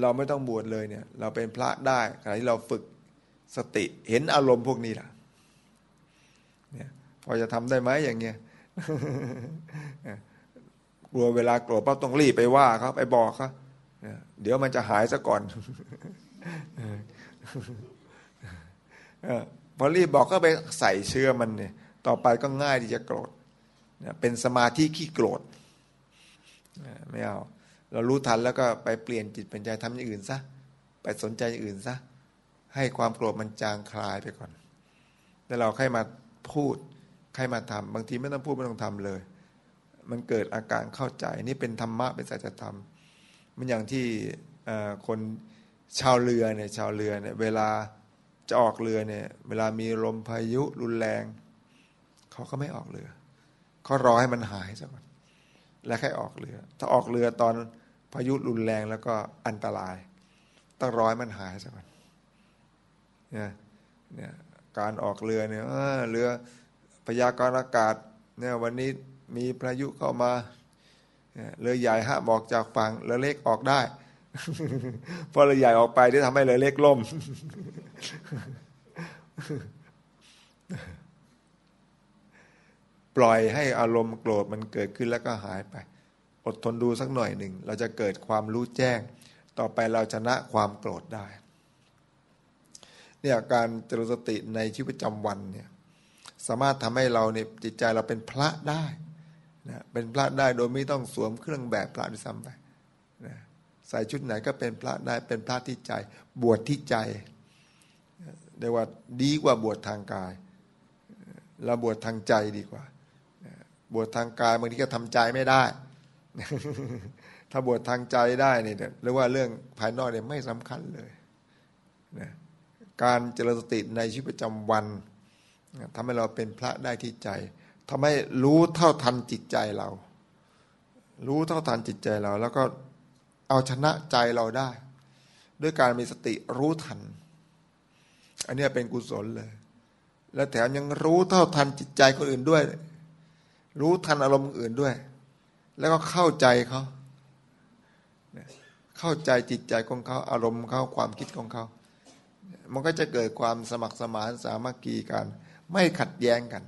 เราไม่ต้องบวชเลยเนี่ย เราเป็นพระได้ขณะที่เราฝึกสติเห็นอารมณ์พวกนี้ล่ะเนี่ยพอจะทำได้ไหมอย่างเงี้ย กลัวเวลาโกรธปั๊บต้องรีบไปว่าเขาไปบอกเขาเดี๋ยวมันจะหายซะก่อนพอรีบบอกก็ไปใส่เชื่อมันเนี่ย ต่อไปก็ง่ายที่จะโกรธเป็นสมาธิขี้โกรธไม่เอา เรารู้ทันแล้วก็ไปเปลี่ยนจิตเป็นใจทำอย่างอื่นซะ ไปสนใจอย่างอื่นซะ ให้ความโกรธมันจางคลายไปก่อน แล้วเราค่อยมาพูด ใค่อยมาทำบางทีไม่ต้องพูดไม่ต้องทำเลย มันเกิดอาการเข้าใจ นี่เป็นธรรมะเป็นสัจธรรม มันอย่างที่คนชาวเรือเนี่ยชาวเรือเนี่ยเวลาจะออกเรือเนี่ยเวลามีลมพายุรุนแรงเขาก็ไม่ออกเรือเขารอให้มันหายซะก่อนแล้วค่อยออกเรือ ถ้าออกเรือตอนพายุรุนแรงแล้วก็อันตราย ต้องรอให้มันหายซะก่อนเนี่ยเนี่ยการออกเรือเนี่ยเรือพยากรณ์อากาศเนี่ยวันนี้ มีพายุเข้ามาเรือใหญ่ห้ามออกจากฝั่งเรือเล็กออกได้พอเรือใหญ่ออกไปที่ทำให้เรือเล็กล่ม ปล่อยให้อารมณ์โกรธมันเกิดขึ้นแล้วก็หายไป อดทนดูสักหน่อยหนึ่ง เราจะเกิดความรู้แจ้ง ต่อไปเราชนะความโกรธได้ เนี่ยการเจริญสติในชีวิตประจำวันเนี่ย สามารถทำให้เราเนี่ยจิตใจเราเป็นพระได้ นะเป็นพระได้โดยไม่ต้องสวมเครื่องแบบพระด้วยซ้ำไปนะใส่ชุดไหนก็เป็นพระได้เป็นพระที่ใจ บวชที่ใจเรียกว่าดีกว่าบวชทางกายเราบวชทางใจดีกว่า บวชทางกายบางทีก็ทำใจไม่ได้ ถ้าบวชทางใจได้เนี่ยเรียกว่าเรื่องภายนอกเนี่ยไม่สำคัญเลยนะการเจริญสติในชีวิตประจำวันทำให้เราเป็นพระได้ที่ใจ ทำให้รู้เท่าทันจิตใจเรา รู้เท่าทันจิตใจเรา แล้วก็เอาชนะใจเราได้ ด้วยการมีสติรู้ทัน อันนี้เป็นกุศลเลย และแถมยังรู้เท่าทันจิตใจคนอื่นด้วย รู้ทันอารมณ์อื่นด้วย แล้วก็เข้าใจเขาเข้าใจจิตใจของเขาอารมณ์เขาความคิดของเขามันก็จะเกิดความสมัครสมานสามัคคีกัน ไม่ขัดแย้งกัน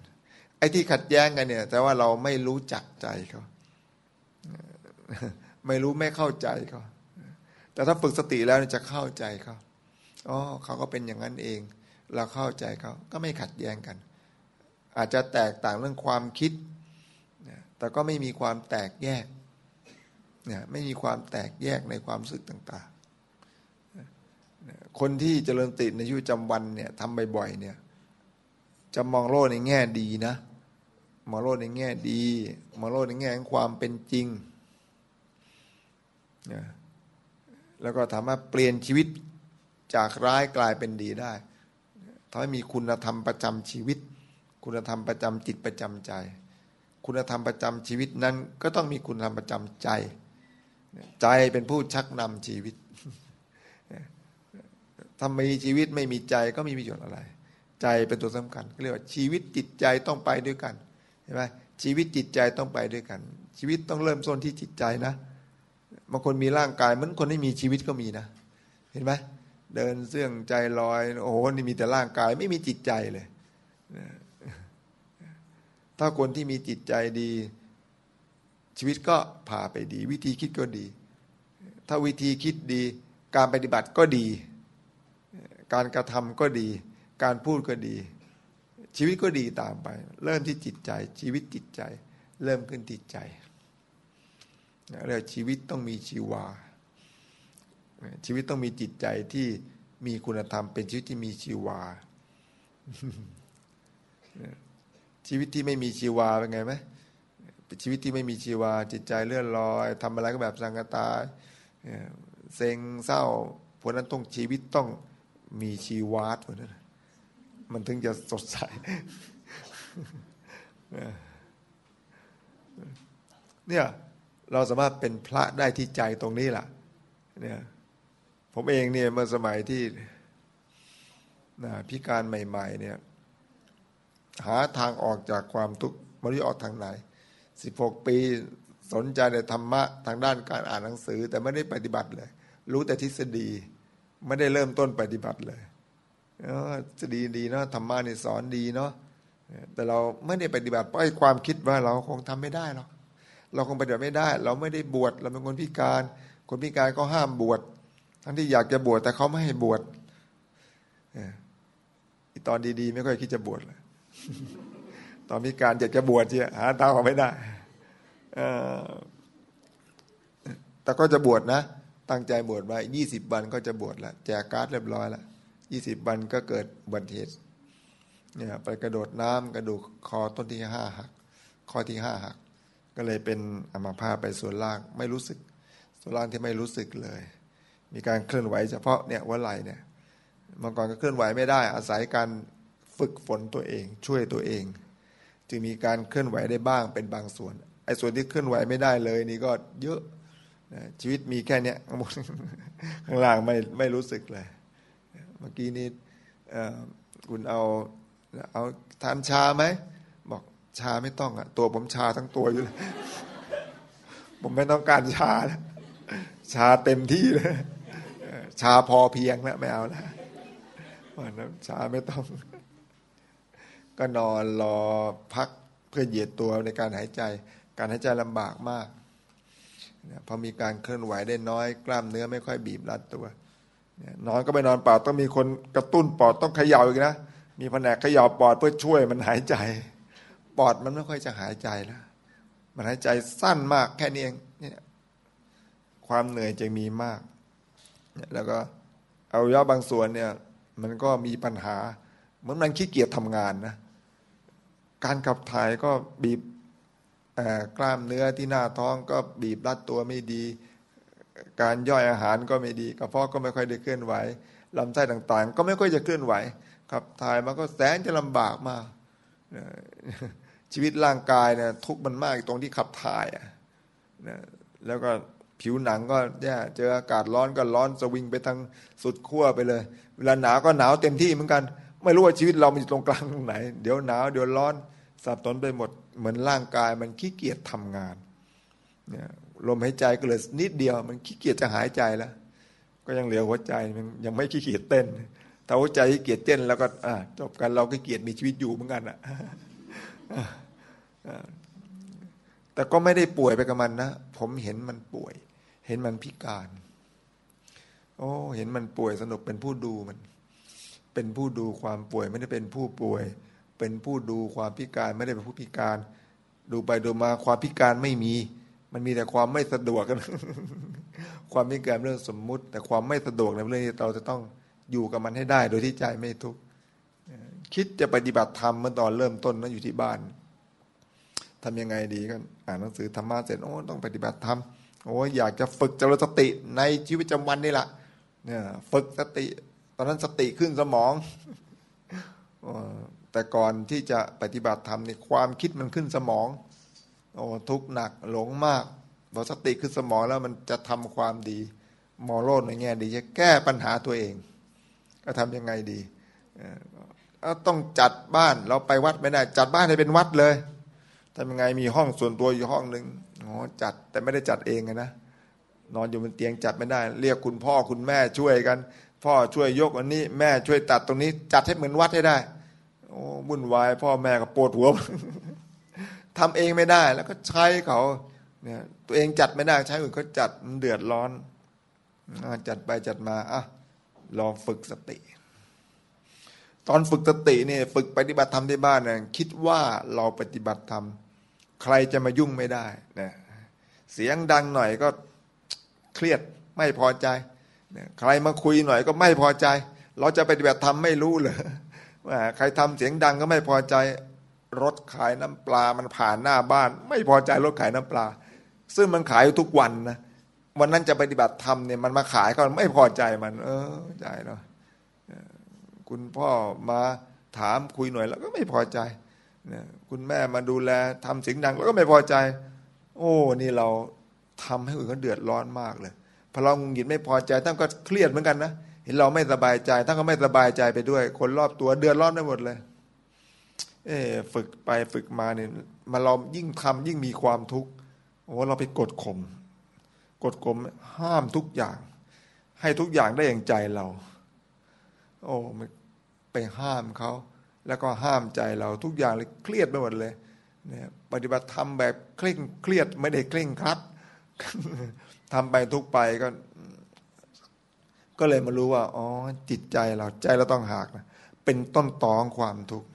ไอ้ที่ขัดแย้งกันเนี่ย แต่ว่าเราไม่รู้จักใจเขาไม่รู้ไม่เข้าใจเขาแต่ถ้าฝึกสติแล้วจะเข้าใจเขาอ๋อเขาก็เป็นอย่างนั้นเอง เราเข้าใจเขาก็ไม่ขัดแย้งกัน อาจจะแตกต่างเรื่องความคิดแต่ก็ไม่มีความแตกแยกเนี่ยไม่มีความแตกแยกในความรู้สึกต่างๆ คนที่เจริญติในชีวิตประจำวันเนี่ยทำบ่อยๆเนี่ยจะมองโลกในแง่ดีนะ มองโลกในแง่ดีมองโลกในแง่ของความเป็นจริงแล้วก็สามารถเปลี่ยนชีวิตจากร้ายกลายเป็นดีได้ทำให้มีคุณธรรมประจำชีวิต คุณธรรมประจำจิตประจำใจ คุณธรรมประจำชีวิตนั้น ก็ต้องมีคุณธรรมประจำใจ ใจเป็นผู้ชักนำชีวิตถ้ามีชีวิตไม่มีใจก็ไม่มีประโยชน์อะไร ใจเป็นตัวสำคัญเรียกว่าชีวิตจิตใจต้องไปด้วยกัน เห็นไหมชีวิตจิตใจต้องไปด้วยกัน ชีวิตต้องเริ่มต้นที่จิตใจนะบางคนมีร่างกายเหมือนคนที่มีชีวิตก็มีนะ เห็นไหมเดินเสื่องใจลอย โอ้โหนี่มีแต่ร่างกายไม่มีจิตใจเลย ถ้าคนที่มีจิตใจดี ชีวิตก็พาไปดี วิธีคิดก็ดี ถ้าวิธีคิดดี การปฏิบัติก็ดี การกระทำก็ดี การพูดก็ดี ชีวิตก็ดีตามไป เริ่มที่จิตใจ ชีวิตจิตใจ เริ่มขึ้นจิตใจเรียกชีวิตต้องมีชีวา ชีวิตต้องมีจิตใจที่มีคุณธรรม เป็นชีวิตที่มีชีวา ชีวิตที่ไม่มีชีวาเป็นไงไหมชีวิตที่ไม่มีชีวา จิตใจเลื่อนลอยทำอะไรก็แบบสังกตาเซ็งเศร้าเพราะนั้นต้องชีวิตต้องมีชีวาเพราะนั้น มันถึงจะสดใสเนี่ยเราสามารถเป็นพระได้ที่ใจตรงนี้แหละเนี่ยผมเองเนี่ยเมื่อสมัยที่พิการใหม่ ๆ เนี่ย หาทางออกจากความทุกข์ไม่รู้ออกทางไหนสิบหกปีสนใจในธรรมะทางด้านการอ่านหนังสือ แต่ไม่ได้ปฏิบัติเลย รู้แต่ทฤษฎี ไม่ได้เริ่มต้นปฏิบัติเลย จะดีดีเนาะธรรมะนี่สอนดีเนาะแต่เราไม่ได้ปฏิบัติเพราะความคิดว่าเราคงทำไม่ได้หรอกเราคงปฏิบัติไม่ได้ เราไม่ได้บวชเราเป็นคนพิการ คนพิการก็ห้ามบวชทั้งที่อยากจะบวชแต่เขาไม่ให้บวชอีตอนดีๆ ไม่ค่อยคิดจะบวชเลยตอนพิการอยากจะบวชเชียหาทางออกไม่ได้แต่ก็จะบวชนะ ตั้งใจบวชไว้ยี่สิบวันก็จะบวชแล้วแจกการ์ดเรียบร้อยแล้ว ยี่สิบวันก็เกิดบันเทศเนี่ยไปกระโดดน้ำกระดูกคอต้นที่ห้าหักข้อที่ห้าหัก ก็เลยเป็นอัมาพาไปส่วนล่างไม่รู้สึก ส่วนล่างที่ไม่รู้สึกเลย มีการเคลื่อนไหวเฉพาะเนี่ยว่าไหลเนี่ยเมื่อก่อนก็เคลื่อนไหวไม่ได้ อาศัยการฝึกฝนตัวเอง ช่วยตัวเอง จึงมีการเคลื่อนไหวได้บ้างเป็นบางส่วนไอ้ส่วนที่เคลื่อนไหวไม่ได้เลยนี่ก็เยอะชีวิตมีแค่เนี้ข้างบนข้างล่างไม่ไม่รู้สึกเลย มื่อกี้นี้คุณเอาเอาทานชาไหมบอกชาไม่ต้องอะตัวผมชาทั้งตัวอยู่เลยผมไม่ต้องการชาแล้วชาเต็มที่เลยชาพอเพียงแล้วไม่เอาแล้ววันนั้นชาไม่ต้อง ก็นอนรอพักเพื่อเหยียดตัวในการหายใจ การหายใจลำบากมากพอมีการเคลื่อนไหวได้น้อย กล้ามเนื้อไม่ค่อยบีบรัดตัว นอนก็ไปนอนปล่าต้องมีคนกระตุ้นปอดต้องเขย่าอีกนะ มีแผนกเขย่าปอดเพื่อช่วยมันหายใจ ปอดมันไม่ค่อยจะหายใจแล้ว มันหายใจสั้นมากแค่นี้เองเนี่ยความเหนื่อยจะมีมาก แล้วก็เอาย่อบางส่วนเนี่ยมันก็มีปัญหา เหมือนมันขี้เกียจทำงานนะการขับถ่ายก็บีบกล้ามเนื้อที่หน้าท้องก็บีบรัดตัวไม่ดี การย่อยอาหารก็ไม่ดีกระเพาะก็ไม่ค่อยได้เคลื่อนไหวลำไส้ต่างๆ ก็ไม่ค่อยจะเคลื่อนไหวขับถ่ายมันก็แสนจะลำบากมากชีวิตร่างกายเนี่ยทุกมันมากตรงที่ขับถ่ายนะแล้วก็ผิวหนังก็เนี่ยเจออากาศร้อนก็ร้อนสวิงไปทางสุดขั้วไปเลย เวลาหนาวก็หนาวเต็มที่เหมือนกัน ไม่รู้ว่าชีวิตเรามันอยู่ตรงกลางตรงไหน เดี๋ยวหนาวเดี๋ยวร้อนสับสนไปหมดเหมือนร่างกายมันขี้เกียจทำงานเนี่ย ลมหายใจก็เหลยนิดเดียว มันขี้เกียจจะหายใจแล้ว ก็ยังเหลือหัวใจมันยังไม่ขี้เกียจเต้น ถ้าหัวใจขี้เกียจเต้นแล้วก็จบกันเราก็เกียจมีชีวิตอยู่เหมือนกันอะแต่ก็ไม่ได้ป่วยไปกับมันนะ ผมเห็นมันป่วย เห็นมันพิการ โอ้ เห็นมันป่วยสนุกเป็นผู้ดูมัน เป็นผู้ดูความป่วย ไม่ได้เป็นผู้ป่วย เป็นผู้ดูความพิการไม่ได้เป็นผู้พิการ ดูไปดูมาความพิการไม่มี มันมีแต่ความไม่สะดวกกัน ความพิการเรื่องสมมุติ แต่ความไม่สะดวกในเรื่องที่เราจะต้องอยู่กับมันให้ได้ โดยที่ใจไม่ทุกข์คิดจะปฏิบัติธรรมเมื่อตอนเริ่มต้นนั้นอยู่ที่บ้านทำยังไงดีก็อ่านหนังสือธรรมะเสร็จโอ้ต้องปฏิบัติธรรมโอ้อยากจะฝึกจริญสติในชีวิตประจำวันนี่แหละเนี่ยฝึกสติ ตอนนั้นสติขึ้นสมองแต่ก่อนที่จะปฏิบัติธรรมนี่ความคิดมันขึ้นสมอง โอ้ทุกหนักหลงมากพอสติขึ้นสมองแล้วมันจะทำความดีมอโลดในแง่ดีจะแก้ปัญหาตัวเอง ก็ทํำยังไงดีต้องจัดบ้านเราไปวัดไม่ได้ จัดบ้านให้เป็นวัดเลยทำยังไงมีห้องส่วนตัวอยู่ห้องหนึ่งอ๋อจัดแต่ไม่ได้จัดเองนะนอนอยู่บนเตียงจัดไม่ได้ เรียกคุณพ่อคุณแม่ช่วยกัน พ่อช่วยยกอันนี้ แม่ช่วยตัดตรงนี้ จัดให้เหมือนวัดให้ได้ โอ้วุ่นวาย พ่อแม่ก็ปวดหัว ทำเองไม่ได้ แล้วก็ใช้เขาเนี่ยตัวเองจัดไม่ได้ใช้คนเขาจัดมันเดือดร้อนจัดไปจัดมาอะลองฝึกสติ ตอนฝึกสติเนี่ยฝึกปฏิบัติธรรมที่บ้านเนี่ยคิดว่าเราปฏิบัติธรรมใครจะมายุ่งไม่ได้นะเสียงดังหน่อยก็เครียดไม่พอใจใครมาคุยหน่อยก็ไม่พอใจ เราจะปฏิบัติธรรมไม่รู้เลยว่าใครทำเสียงดังก็ไม่พอใจ รถขายน้ำปลามันผ่านหน้าบ้าน ไม่พอใจรถขายน้ำปลา ซึ่งมันขายทุกวันนะวันนั้นจะปฏิบัติธรรมเนี่ยมันมาขายก็ไม่พอใจมัน เออใจเนาะคุณพ่อมาถามคุยหน่อยแล้วก็ไม่พอใจเนี่ยคุณแม่มาดูแลทำเสียงดังแล้วก็ไม่พอใจ โอ้ นี่เราทำให้คนเขาเดือดร้อนมากเลยพอเราหงุดหงิดไม่พอใจท่านก็เครียดเหมือนกันนะเห็นเราไม่สบายใจท่านก็ไม่สบายใจไปด้วย คนรอบตัวเดือดร้อนไปหมดเลย เออฝึกไปฝึกมาเนี่ยมาเรายิ่งทำยิ่งมีความทุกข์โอ้เราไปกดข่มกดข่มห้ามทุกอย่าง ให้ทุกอย่างได้อย่างใจเรา โอ้ไปห้ามเขาแล้วก็ห้ามใจเราทุกอย่างเลยเครียดไปหมดเลยเนี่ยปฏิบัติธรรมแบบเคร่งเครียดไม่ได้เคร่งครัดทำไปทุกไปก็ ก็เลยมารู้ว่าอ๋อจิตใจเราใจเราต้องหักนะเป็นต้นตอของความทุกข์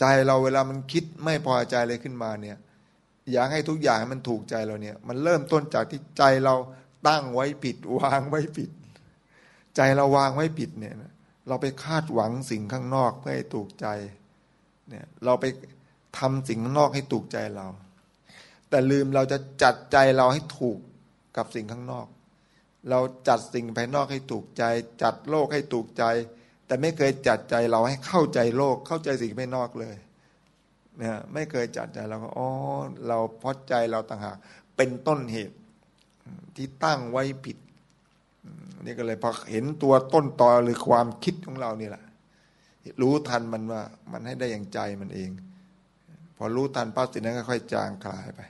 ใจเราเวลามันคิดไม่พอใจเลยขึ้นมาเนี่ย อยากให้ทุกอย่างมันถูกใจเราเนี่ย มันเริ่มต้นจากที่ใจเราตั้งไว้ผิดวางไว้ผิด ใจเราวางไว้ผิดเนี่ยเราไปคาดหวังสิ่งข้างนอกเพื่อให้ถูกใจเนี่ยเราไปทำสิ่งข้างนอกให้ถูกใจเรา แต่ลืมเราจะจัดใจเราให้ถูกกับสิ่งข้างนอก เราจัดสิ่งภายนอกให้ถูกใจ จัดโลกให้ถูกใจ แต่ไม่เคยจัดใจเราให้เข้าใจโลก เข้าใจสิ่งภายนอกเลยเนี่ยไม่เคยจัดใจเราก็อ๋อเราพอใจเราต่างหากเป็นต้นเหตุที่ตั้งไว้ผิดนี่ก็เลยพอเห็นตัวต้นตอหรือความคิดของเรานี่แหละรู้ทันมันว่า มันให้ได้อย่างใจมันเอง พอรู้ทันปั๊บสิ่งนั้นก็ค่อยจางคลายไป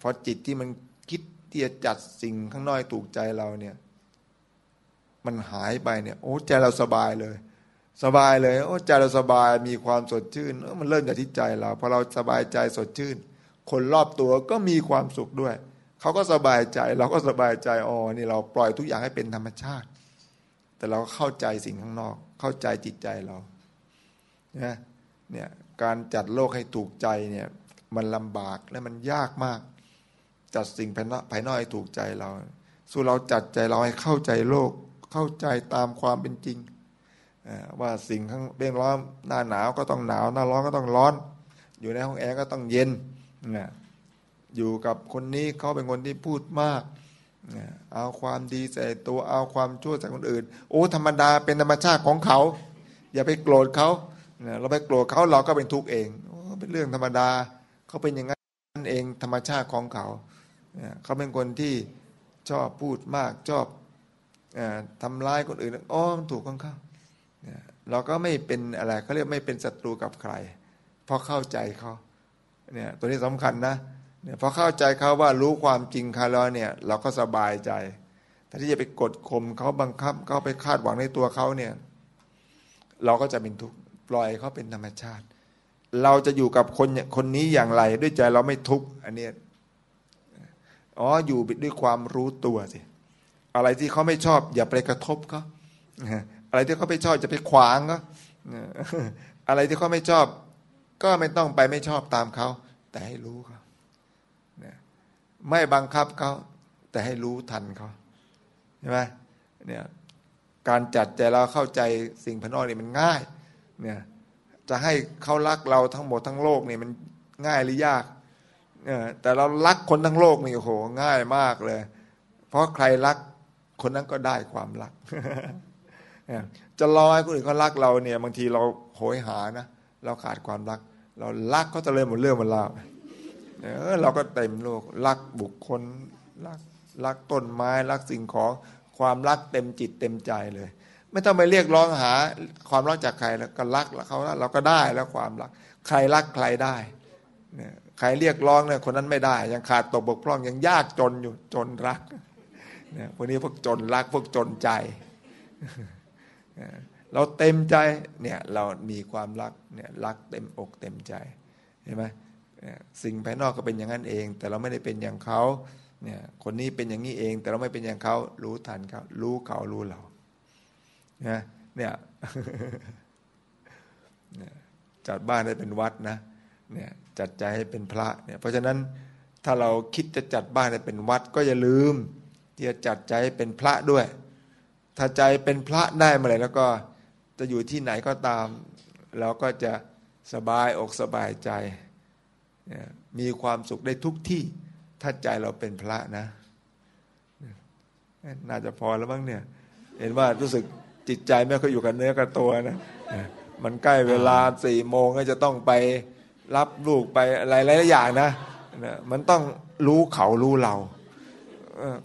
พอจิตที่มันคิดที่จะจัดสิ่งข้างนอกถูกใจเราเนี่ย มันหายไปเนี่ยโอ้ใจเราสบายเลย สบายเลยโอ้ใจเราสบายมีความสดชื่นมันเริ่มจากที่ใจเราพอเราสบายใจสดชื่น คนรอบตัวก็มีความสุขด้วยเขาก็สบายใจเราก็สบายใจอ๋อนี่เราปล่อยทุกอย่างให้เป็นธรรมชาติ แต่เราเข้าใจสิ่งข้างนอก เข้าใจจิตใจเราเนี่ยเนี่ยการจัดโลกให้ถูกใจเนี่ยมันลำบากและมันยากมาก จัดสิ่งภายนอกภายนอกให้ถูกใจเรา สู้เราจัดใจเราให้เข้าใจโลก เข้าใจตามความเป็นจริง ว่าสิ่งข้างเบื้องร้อนหน้าหนาวก็ต้องหนาว หน้าร้อนก็ต้องร้อน อยู่ในห้องแอร์ก็ต้องเย็นอยู่กับคนนี้เขาเป็นคนที่พูดมากเอาความดีใส่ตัวเอาความชั่วใส่คนอื่น โอ้ธรรมดาเป็นธรรมชาติของเขา อย่าไปโกรธเขาเราไปโกรธเขาเราก็เป็นทุกข์เองเป็นเรื่องธรรมดาเขาเป็นอย่างนั้นเองธรรมชาติของเขาเขาเป็นคนที่ชอบพูดมากชอบ ทำร้ายคนอื่นอ๋อมันถูกของเขาเราก็ไม่เป็นอะไรเขาเรียกไม่เป็นศัตรูกับใครเพราะเข้าใจเขาเนี่ยตัวนี้สำคัญนะเนี่ยพอเข้าใจเขาว่ารู้ความจริงเขาแล้วเนี่ยเราก็สบายใจ แต่ที่จะไปกดข่มเขาบังคับเขาไปคาดหวังในตัวเขาเนี่ยเราก็จะเป็นทุกข์ปล่อยเขาเป็นธรรมชาติ เราจะอยู่กับคนคนนี้อย่างไร ด้วยใจเราไม่ทุกข์อันนี้อ๋ออยู่ด้วยความรู้ตัวสิ อะไรที่เขาไม่ชอบ อย่าไปกระทบเขาอะไรที่เขาไม่ชอบจะไปขวางเขาอะไรที่เขาไม่ชอบ ก็ไม่ต้องไปไม่ชอบตามเขา แต่ให้รู้เขาไม่บังคับเขาแต่ให้รู้ทันเขาใช่ไหมเนี่ยการจัดใจเราเข้าใจสิ่งภายนอกนี่มันง่ายเนี่ยจะให้เขารักเราทั้งหมดทั้งโลกนี่มันง่ายหรือยากเนี่ยแต่เรารักคนทั้งโลกนี่โอ้โหง่ายมากเลย เพราะใครรัก คนนั้นก็ได้ความรักจะรอให้คนอื่นเขารักเราเนี่ย บางทีเราโหยหานะเราขาดความรัก เรารักเขาจะเลยหมดเรื่องหมดราวเออเราก็เต็มโลกรักบุคคลรักรักต้นไม้รักสิ่งของความรักเต็มจิตเต็มใจเลย ไม่ต้องไปเรียกร้องหา ความรักจากใครแล้วก็รักแล้วเขาเราก็ได้แล้วความรัก ใครรักใครได้ใครเรียกร้องเนี่ยคนนั้นไม่ได้ ยังขาดตกบกพร่องยังยากจนอยู่จนรัก พวกนี้พวกจนรักพวกจนใจ เราเต็มใจเนี่ยเรามีความรักเนี่ยรักเต็มอกเต็มใจเห็นไหมสิ่งภายนอกก็เป็นอย่างนั้นเอง แต่เราไม่ได้เป็นอย่างเขาเนี่ยคนนี้เป็นอย่างนี้เอง แต่เราไม่เป็นอย่างเขารู้ทันเขารู้เขารู้เราเนี่ยเนี่ยจัดบ้านให้เป็นวัดนะเนี่ยจัดใจให้เป็นพระเนี่ยเพราะฉะนั้นถ้าเราคิดจะจัดบ้านให้เป็นวัดก็อย่าลืม ที่จะจัดใจเป็นพระด้วย ถ้าใจเป็นพระได้เมื่อไหร่แล้วก็จะอยู่ที่ไหนก็ตาม เราก็จะสบายอกสบายใจ มีความสุขได้ทุกที่ ถ้าใจเราเป็นพระนะ น่าจะพอแล้วบ้างเนี่ย เห็นว่ารู้สึกจิตใจไม่ค่อยอยู่กับเนื้อกับตัวนะ มันใกล้เวลาสี่โมงก็จะต้องไปรับลูกไปอะไรหลายอย่างนะ มันต้องรู้เขารู้เรา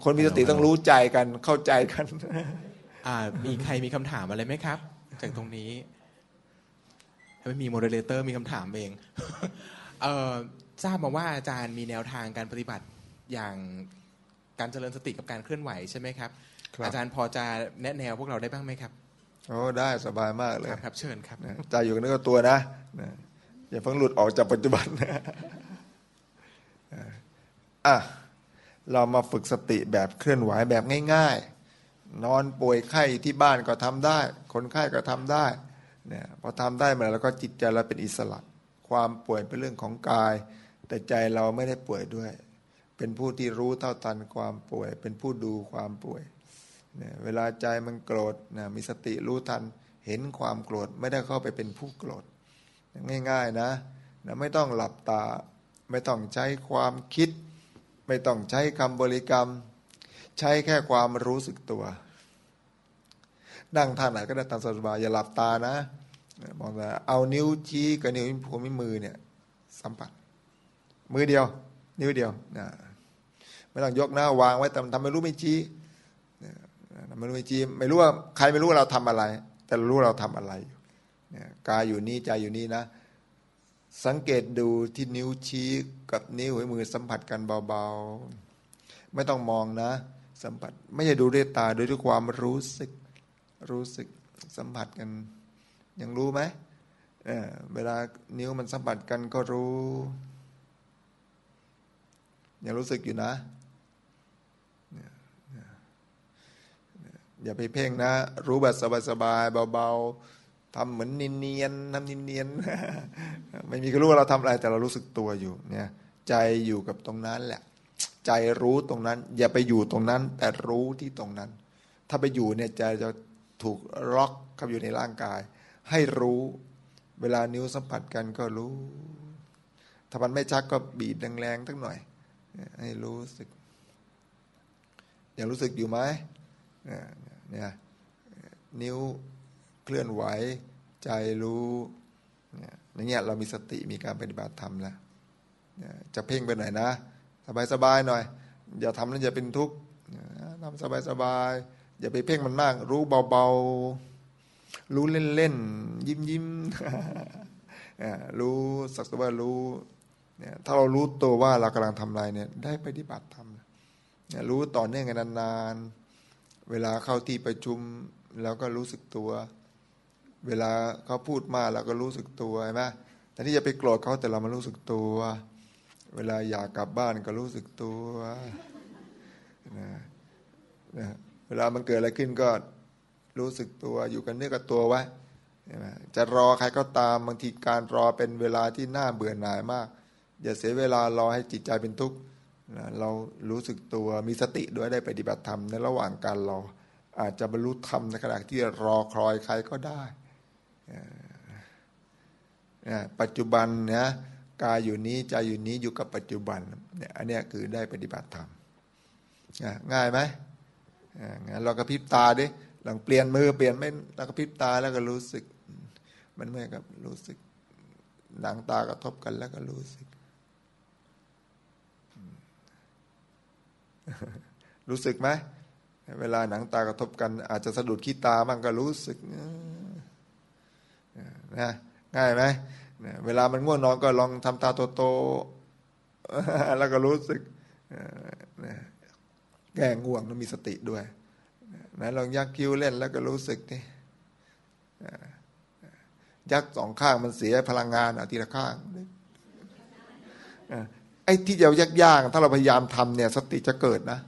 คนมีสติต้องรู้ใจกันเข้าใจกันมีใครมีคำถามอะไรไหมครับ จากตรงนี้ถ้าไม่มี moderator มีคำถามเองทราบมาว่าอาจารย์มีแนวทางการปฏิบัติอย่างการเจริญสติกับการเคลื่อนไหวใช่ไหมครับรบอาจารย์พอจะแนะแนวพวกเราได้บ้างไหมครับโอ้ได้สบายมากเลยครับเชิญครับใจอยู่กับเนื้อตัวนะอย่าเพิ่งหลุดออกจากปัจจุบันอะ เรามาฝึกสติแบบเคลื่อนไหวแบบง่าย ๆ นอนป่วยไข้ที่บ้านก็ทำได้ คนไข้ก็ทำได้เนี่ยพอทำได้มาแล้วก็จิตใจเราเป็นอิสระ ความป่วยเป็นเรื่องของกาย แต่ใจเราไม่ได้ป่วยด้วย เป็นผู้ที่รู้เท่าทันความป่วย เป็นผู้ดูความป่วยเนี่ยเวลาใจมันโกรธนะมีสติรู้ทัน เห็นความโกรธไม่ได้เข้าไปเป็นผู้โกรธง่าย ๆนะนะ ไม่ต้องหลับตา ไม่ต้องใช้ความคิด ไม่ต้องใช้คำบริกรรม ใช้แค่ความรู้สึกตัว นั่งท่าไหนก็ได้ตามสบายอย่าหลับตานะมองตาเอานิ้วชี้กับนิ้วผมมือเนี่ยสัมผัส มือเดียว นิ้วเดียวนะไม่ต้องยกหน้าวางไว้แต่ทำไม่รู้ไม่ชี้ไม่รู้ไม่ชี้ไม่รู้ว่าใครไม่รู้ว่าเราทำอะไร แต่รู้เราทำอะไรกายอยู่นี่ใจอยู่นี่นะ สังเกตดูที่นิ้วชี้กับนิ้วหัวมือสัมผัสกันเบาๆ ไม่ต้องมองนะ สัมผัสไม่ใช่ดูด้วยตาดูด้วยความรู้สึกรู้สึกสัมผัสกัน ยังรู้ไหมเเวลานิ้วมันสัมผัสกันก็รู้ ยังรู้สึกอยู่นะ อย่าไปเพ่งนะ รู้แบบสบายๆเบาๆ ทำเหมือนเนียนๆทำเนียนๆไม่มีใครรู้ว่าเราทำอะไรแต่เรารู้สึกตัวอยู่เนี่ยใจอยู่กับตรงนั้นแหละ ใจรู้ตรงนั้น อย่าไปอยู่ตรงนั้น แต่รู้ที่ตรงนั้น ถ้าไปอยู่เนี่ยใจจะถูกล็อกเข้าอยู่ในร่างกาย ให้รู้เวลานิ้วสัมผัสกันก็รู้ ถ้ามันไม่ชักก็บีบแรงๆทั้งหน่อย ให้รู้สึกยังรู้สึกอยู่ไหมเนี่ยนิ้ว เคลื่อนไหว ใจรู้เนี่ยอย่างเงี้ยเรามีสติมีการปฏิบัติธรรมแล้วจะเพ่งไปหน่อยนะ สบายสบายหน่อย อย่าทำแล้วอย่าเป็นทุกข์ทำสบายสบายอย่าไปเพ่งมันมาก รู้เบาๆ รู้เล่นๆ ยิ้มยิ้มรู้สักว่ารู้เนี่ยถ้าเรารู้ตัวว่าเรากำลังทำอะไรเนี่ยได้ปฏิบัติธรรมรู้ต่อเนื่องกันนานๆ เวลาเข้าที่ประชุมเราก็รู้สึกตัว เวลาเขาพูดมาเราก็รู้สึกตัวใช่ไหมแต่ที่จะไปโกรธเขาแต่เรามารู้สึกตัว เวลาอยากกลับบ้านก็รู้สึกตัวนะนะเวลามันเกิดอะไรขึ้นก็รู้สึกตัวอยู่กันเนื้อกับตัวไว้จะรอใครก็ตามบางทีการรอเป็นเวลาที่น่าเบื่อหน่ายมาก อย่าเสียเวลารอให้จิตใจเป็นทุกข์เรารู้สึกตัวมีสติด้วยได้ปฏิบัติธรรมในระหว่างการรออาจจะบรรลุธรรมในขณะที่รอคอยใครก็ได้ ปัจจุบันเนี่ยกายอยู่นี้ใจอยู่นี้อยู่กับปัจจุบันเนี่ยอันนี้คือได้ปฏิบัติธรรมง่ายไหมงั้นเราก็พิบตาดิหลังเปลี่ยนมือเปลี่ยนไม่เราก็พิบตาแล้วก็รู้สึก มันเมื่อกับรู้สึกหนังตากระทบกันแล้วก็รู้สึก รู้สึกไหมเวลาหนังตากระทบกัน อาจจะสะดุดขี้ตาบ้างก็รู้สึก นะง่ายไหมเวลามันง่วงนอนก็ลองทำตาโตๆแล้วก็รู้สึกแก้ง่วงต้องมีสติด้วยนะลองยักคิ้วเล่นแล้วก็รู้สึกนี่ยักสองข้างมันเสียพลังงานอาทีละข้างไอ้ที่จะยากๆถ้าเราพยายามทำเนี่ย สติจะเกิดนะ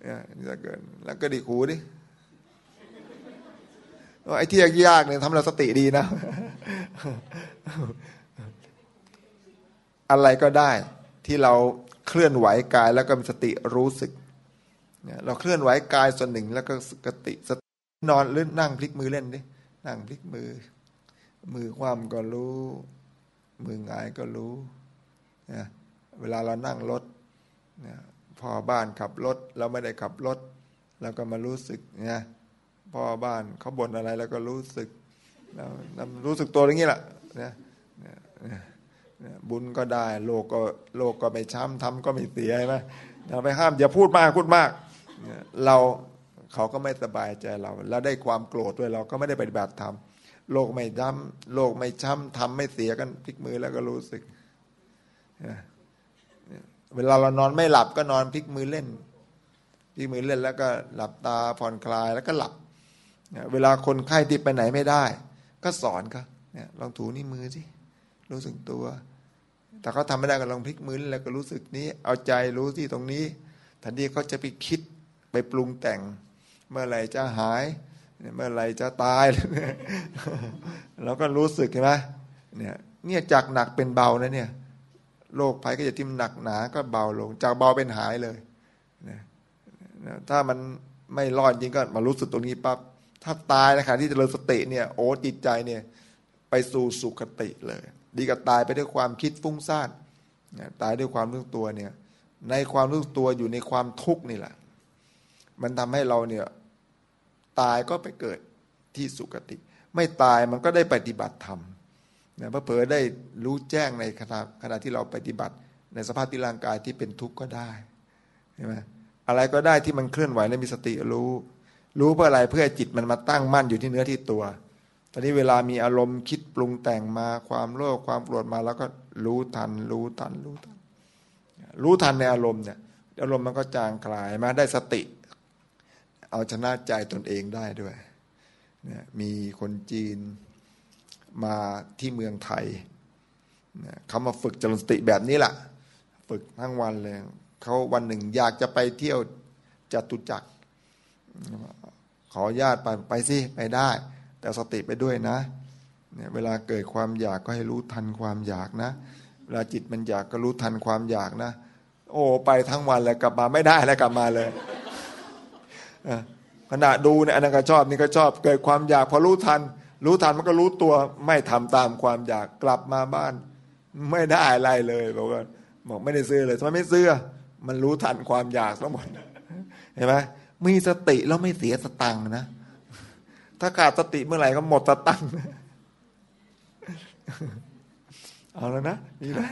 เนี่ยจะเกิด แล้วก็ดีขูดิ ไอ้ที่ยากๆเนี่ยทำเราสติดีนะ อะไรก็ได้ที่เราเคลื่อนไหวกายแล้วก็มีสติรู้สึกเราเคลื่อนไหวกายส่วนหนึ่งแล้วก็สติสตินอนหรือนั่งพลิกมือเล่นดินั่งพลิกมือ มือความก็รู้ มือหงายก็รู้เนี่ยเวลาเรานั่งรถพ่อบ้านขับรถเราไม่ได้ขับรถเราก็มารู้สึกเนี่ย พ่อบ้านเขาบ่นอะไรแล้วก็รู้สึกเรารู้สึกตัวอย่างนี้แหละเนี่ยบุญก็ได้ โลกก็โลกก็ไม่ช้ำทำก็ไม่เสียใช่ไหมเราไปห้ามอย่าพูดมากพูดมาก เราเขาก็ไม่สบายใจเรา แล้วได้ความโกรธด้วยเราก็ไม่ได้ปฏิบัติธรรมโลกไม่ช้ำโลกไม่ช้ำทำไม่เสียกันพลิกมือแล้วก็รู้สึกเวลาเรานอนไม่หลับก็นอนพลิกมือเล่นพลิกมือเล่นแล้วก็หลับตาผ่อนคลายแล้วก็หลับ เวลาคนไข้ที่ไปไหนไม่ได้ ก็สอนเขาเนี่ยลองถูนี่มือสิรู้สึกตัว แต่เขาทาไม่ได้ก็ลองพลิกมือแล้วก็รู้สึกนี้ เอาใจรู้ที่ตรงนี้ทันทีเขาจะไปคิดไปปรุงแต่ง เมื่อไหร่จะหาย เมื่อไหร่จะตายเราก็รู้สึกใช่ไหมเนี่ยเนี่ยจากหนักเป็นเบานะเนี่ยโรคภัยก็จะทิ่มหนักหนาก็เบาลง จากเบาเป็นหายเลยนะถ้ามันไม่รอดจริงก็มารู้สึกตรงนี้ปั๊บ ถ้าตายนะคะที่จเจริญสติเนี่ยโอ้จิตใจเนี่ยไปสู่สุขติเลย ดีกับตายไปด้วยความคิดฟุ้งซ่านตายด้วยความรู้ตัวเนี่ยในความรู้ตัวอยู่ในความทุกข์นี่แหละ มันทำให้เราเนี่ยตายก็ไปเกิดที่สุคติ ไม่ตายมันก็ได้ปฏิบัติธรรมนะพระเพอได้รู้แจ้งในขณะขณะที่เราปฏิบัติ ในสภาพที่ร่างกายที่เป็นทุกข์ก็ได้ใช่ไหมอะไรก็ได้ที่มันเคลื่อนไหวและมีสติรู้ รู้เพื่ออะไรเพื่อให้จิตมันมาตั้งมั่นอยู่ที่เนื้อที่ตัว ตอนนี้เวลามีอารมณ์คิดปรุงแต่งมาความโลภความโกรธมาแล้วก็รู้ทัน รู้ทันรู้ทัน รู้ทันในอารมณ์เนี่ยอารมณ์มันก็จางคลายมาได้สติ เอาชนะใจตนเองได้ด้วยมีคนจีนมาที่เมืองไทยเนี่ยเขามาฝึกจริญสติแบบนี้แหละฝึกทั้งวันเลยเขาวันหนึ่งอยากจะไปเที่ยวจตุจักร ขอญาติไปไปสิไปได้ แต่สติไปด้วยนะเนี่ยเวลาเกิดความอยากก็ให้รู้ทันความอยากนะ เวลาจิตมันอยากก็รู้ทันความอยากนะ โอ้ไปทั้งวันเลยกลับมาไม่ได้แล้วกลับมาเลยขณะดูเนี่ยอันนั้นก็ชอบนี่ก็ชอบเกิดความอยากพอรู้ทัน รู้ทันมันก็รู้ตัวไม่ทำตามความอยากกลับมาบ้าน ไม่ได้อะไรเลยบอกว่าบอกไม่ได้ซื้อเลยทำไมไม่ซื้อมันรู้ทันความอยากทั้งหมดเห็นไหม มีสติแล้วไม่เสียสตังค์นะ ถ้าขาดสติเมื่อไหร่ก็หมดสตังค์เอาแล้วนะนี่แหละ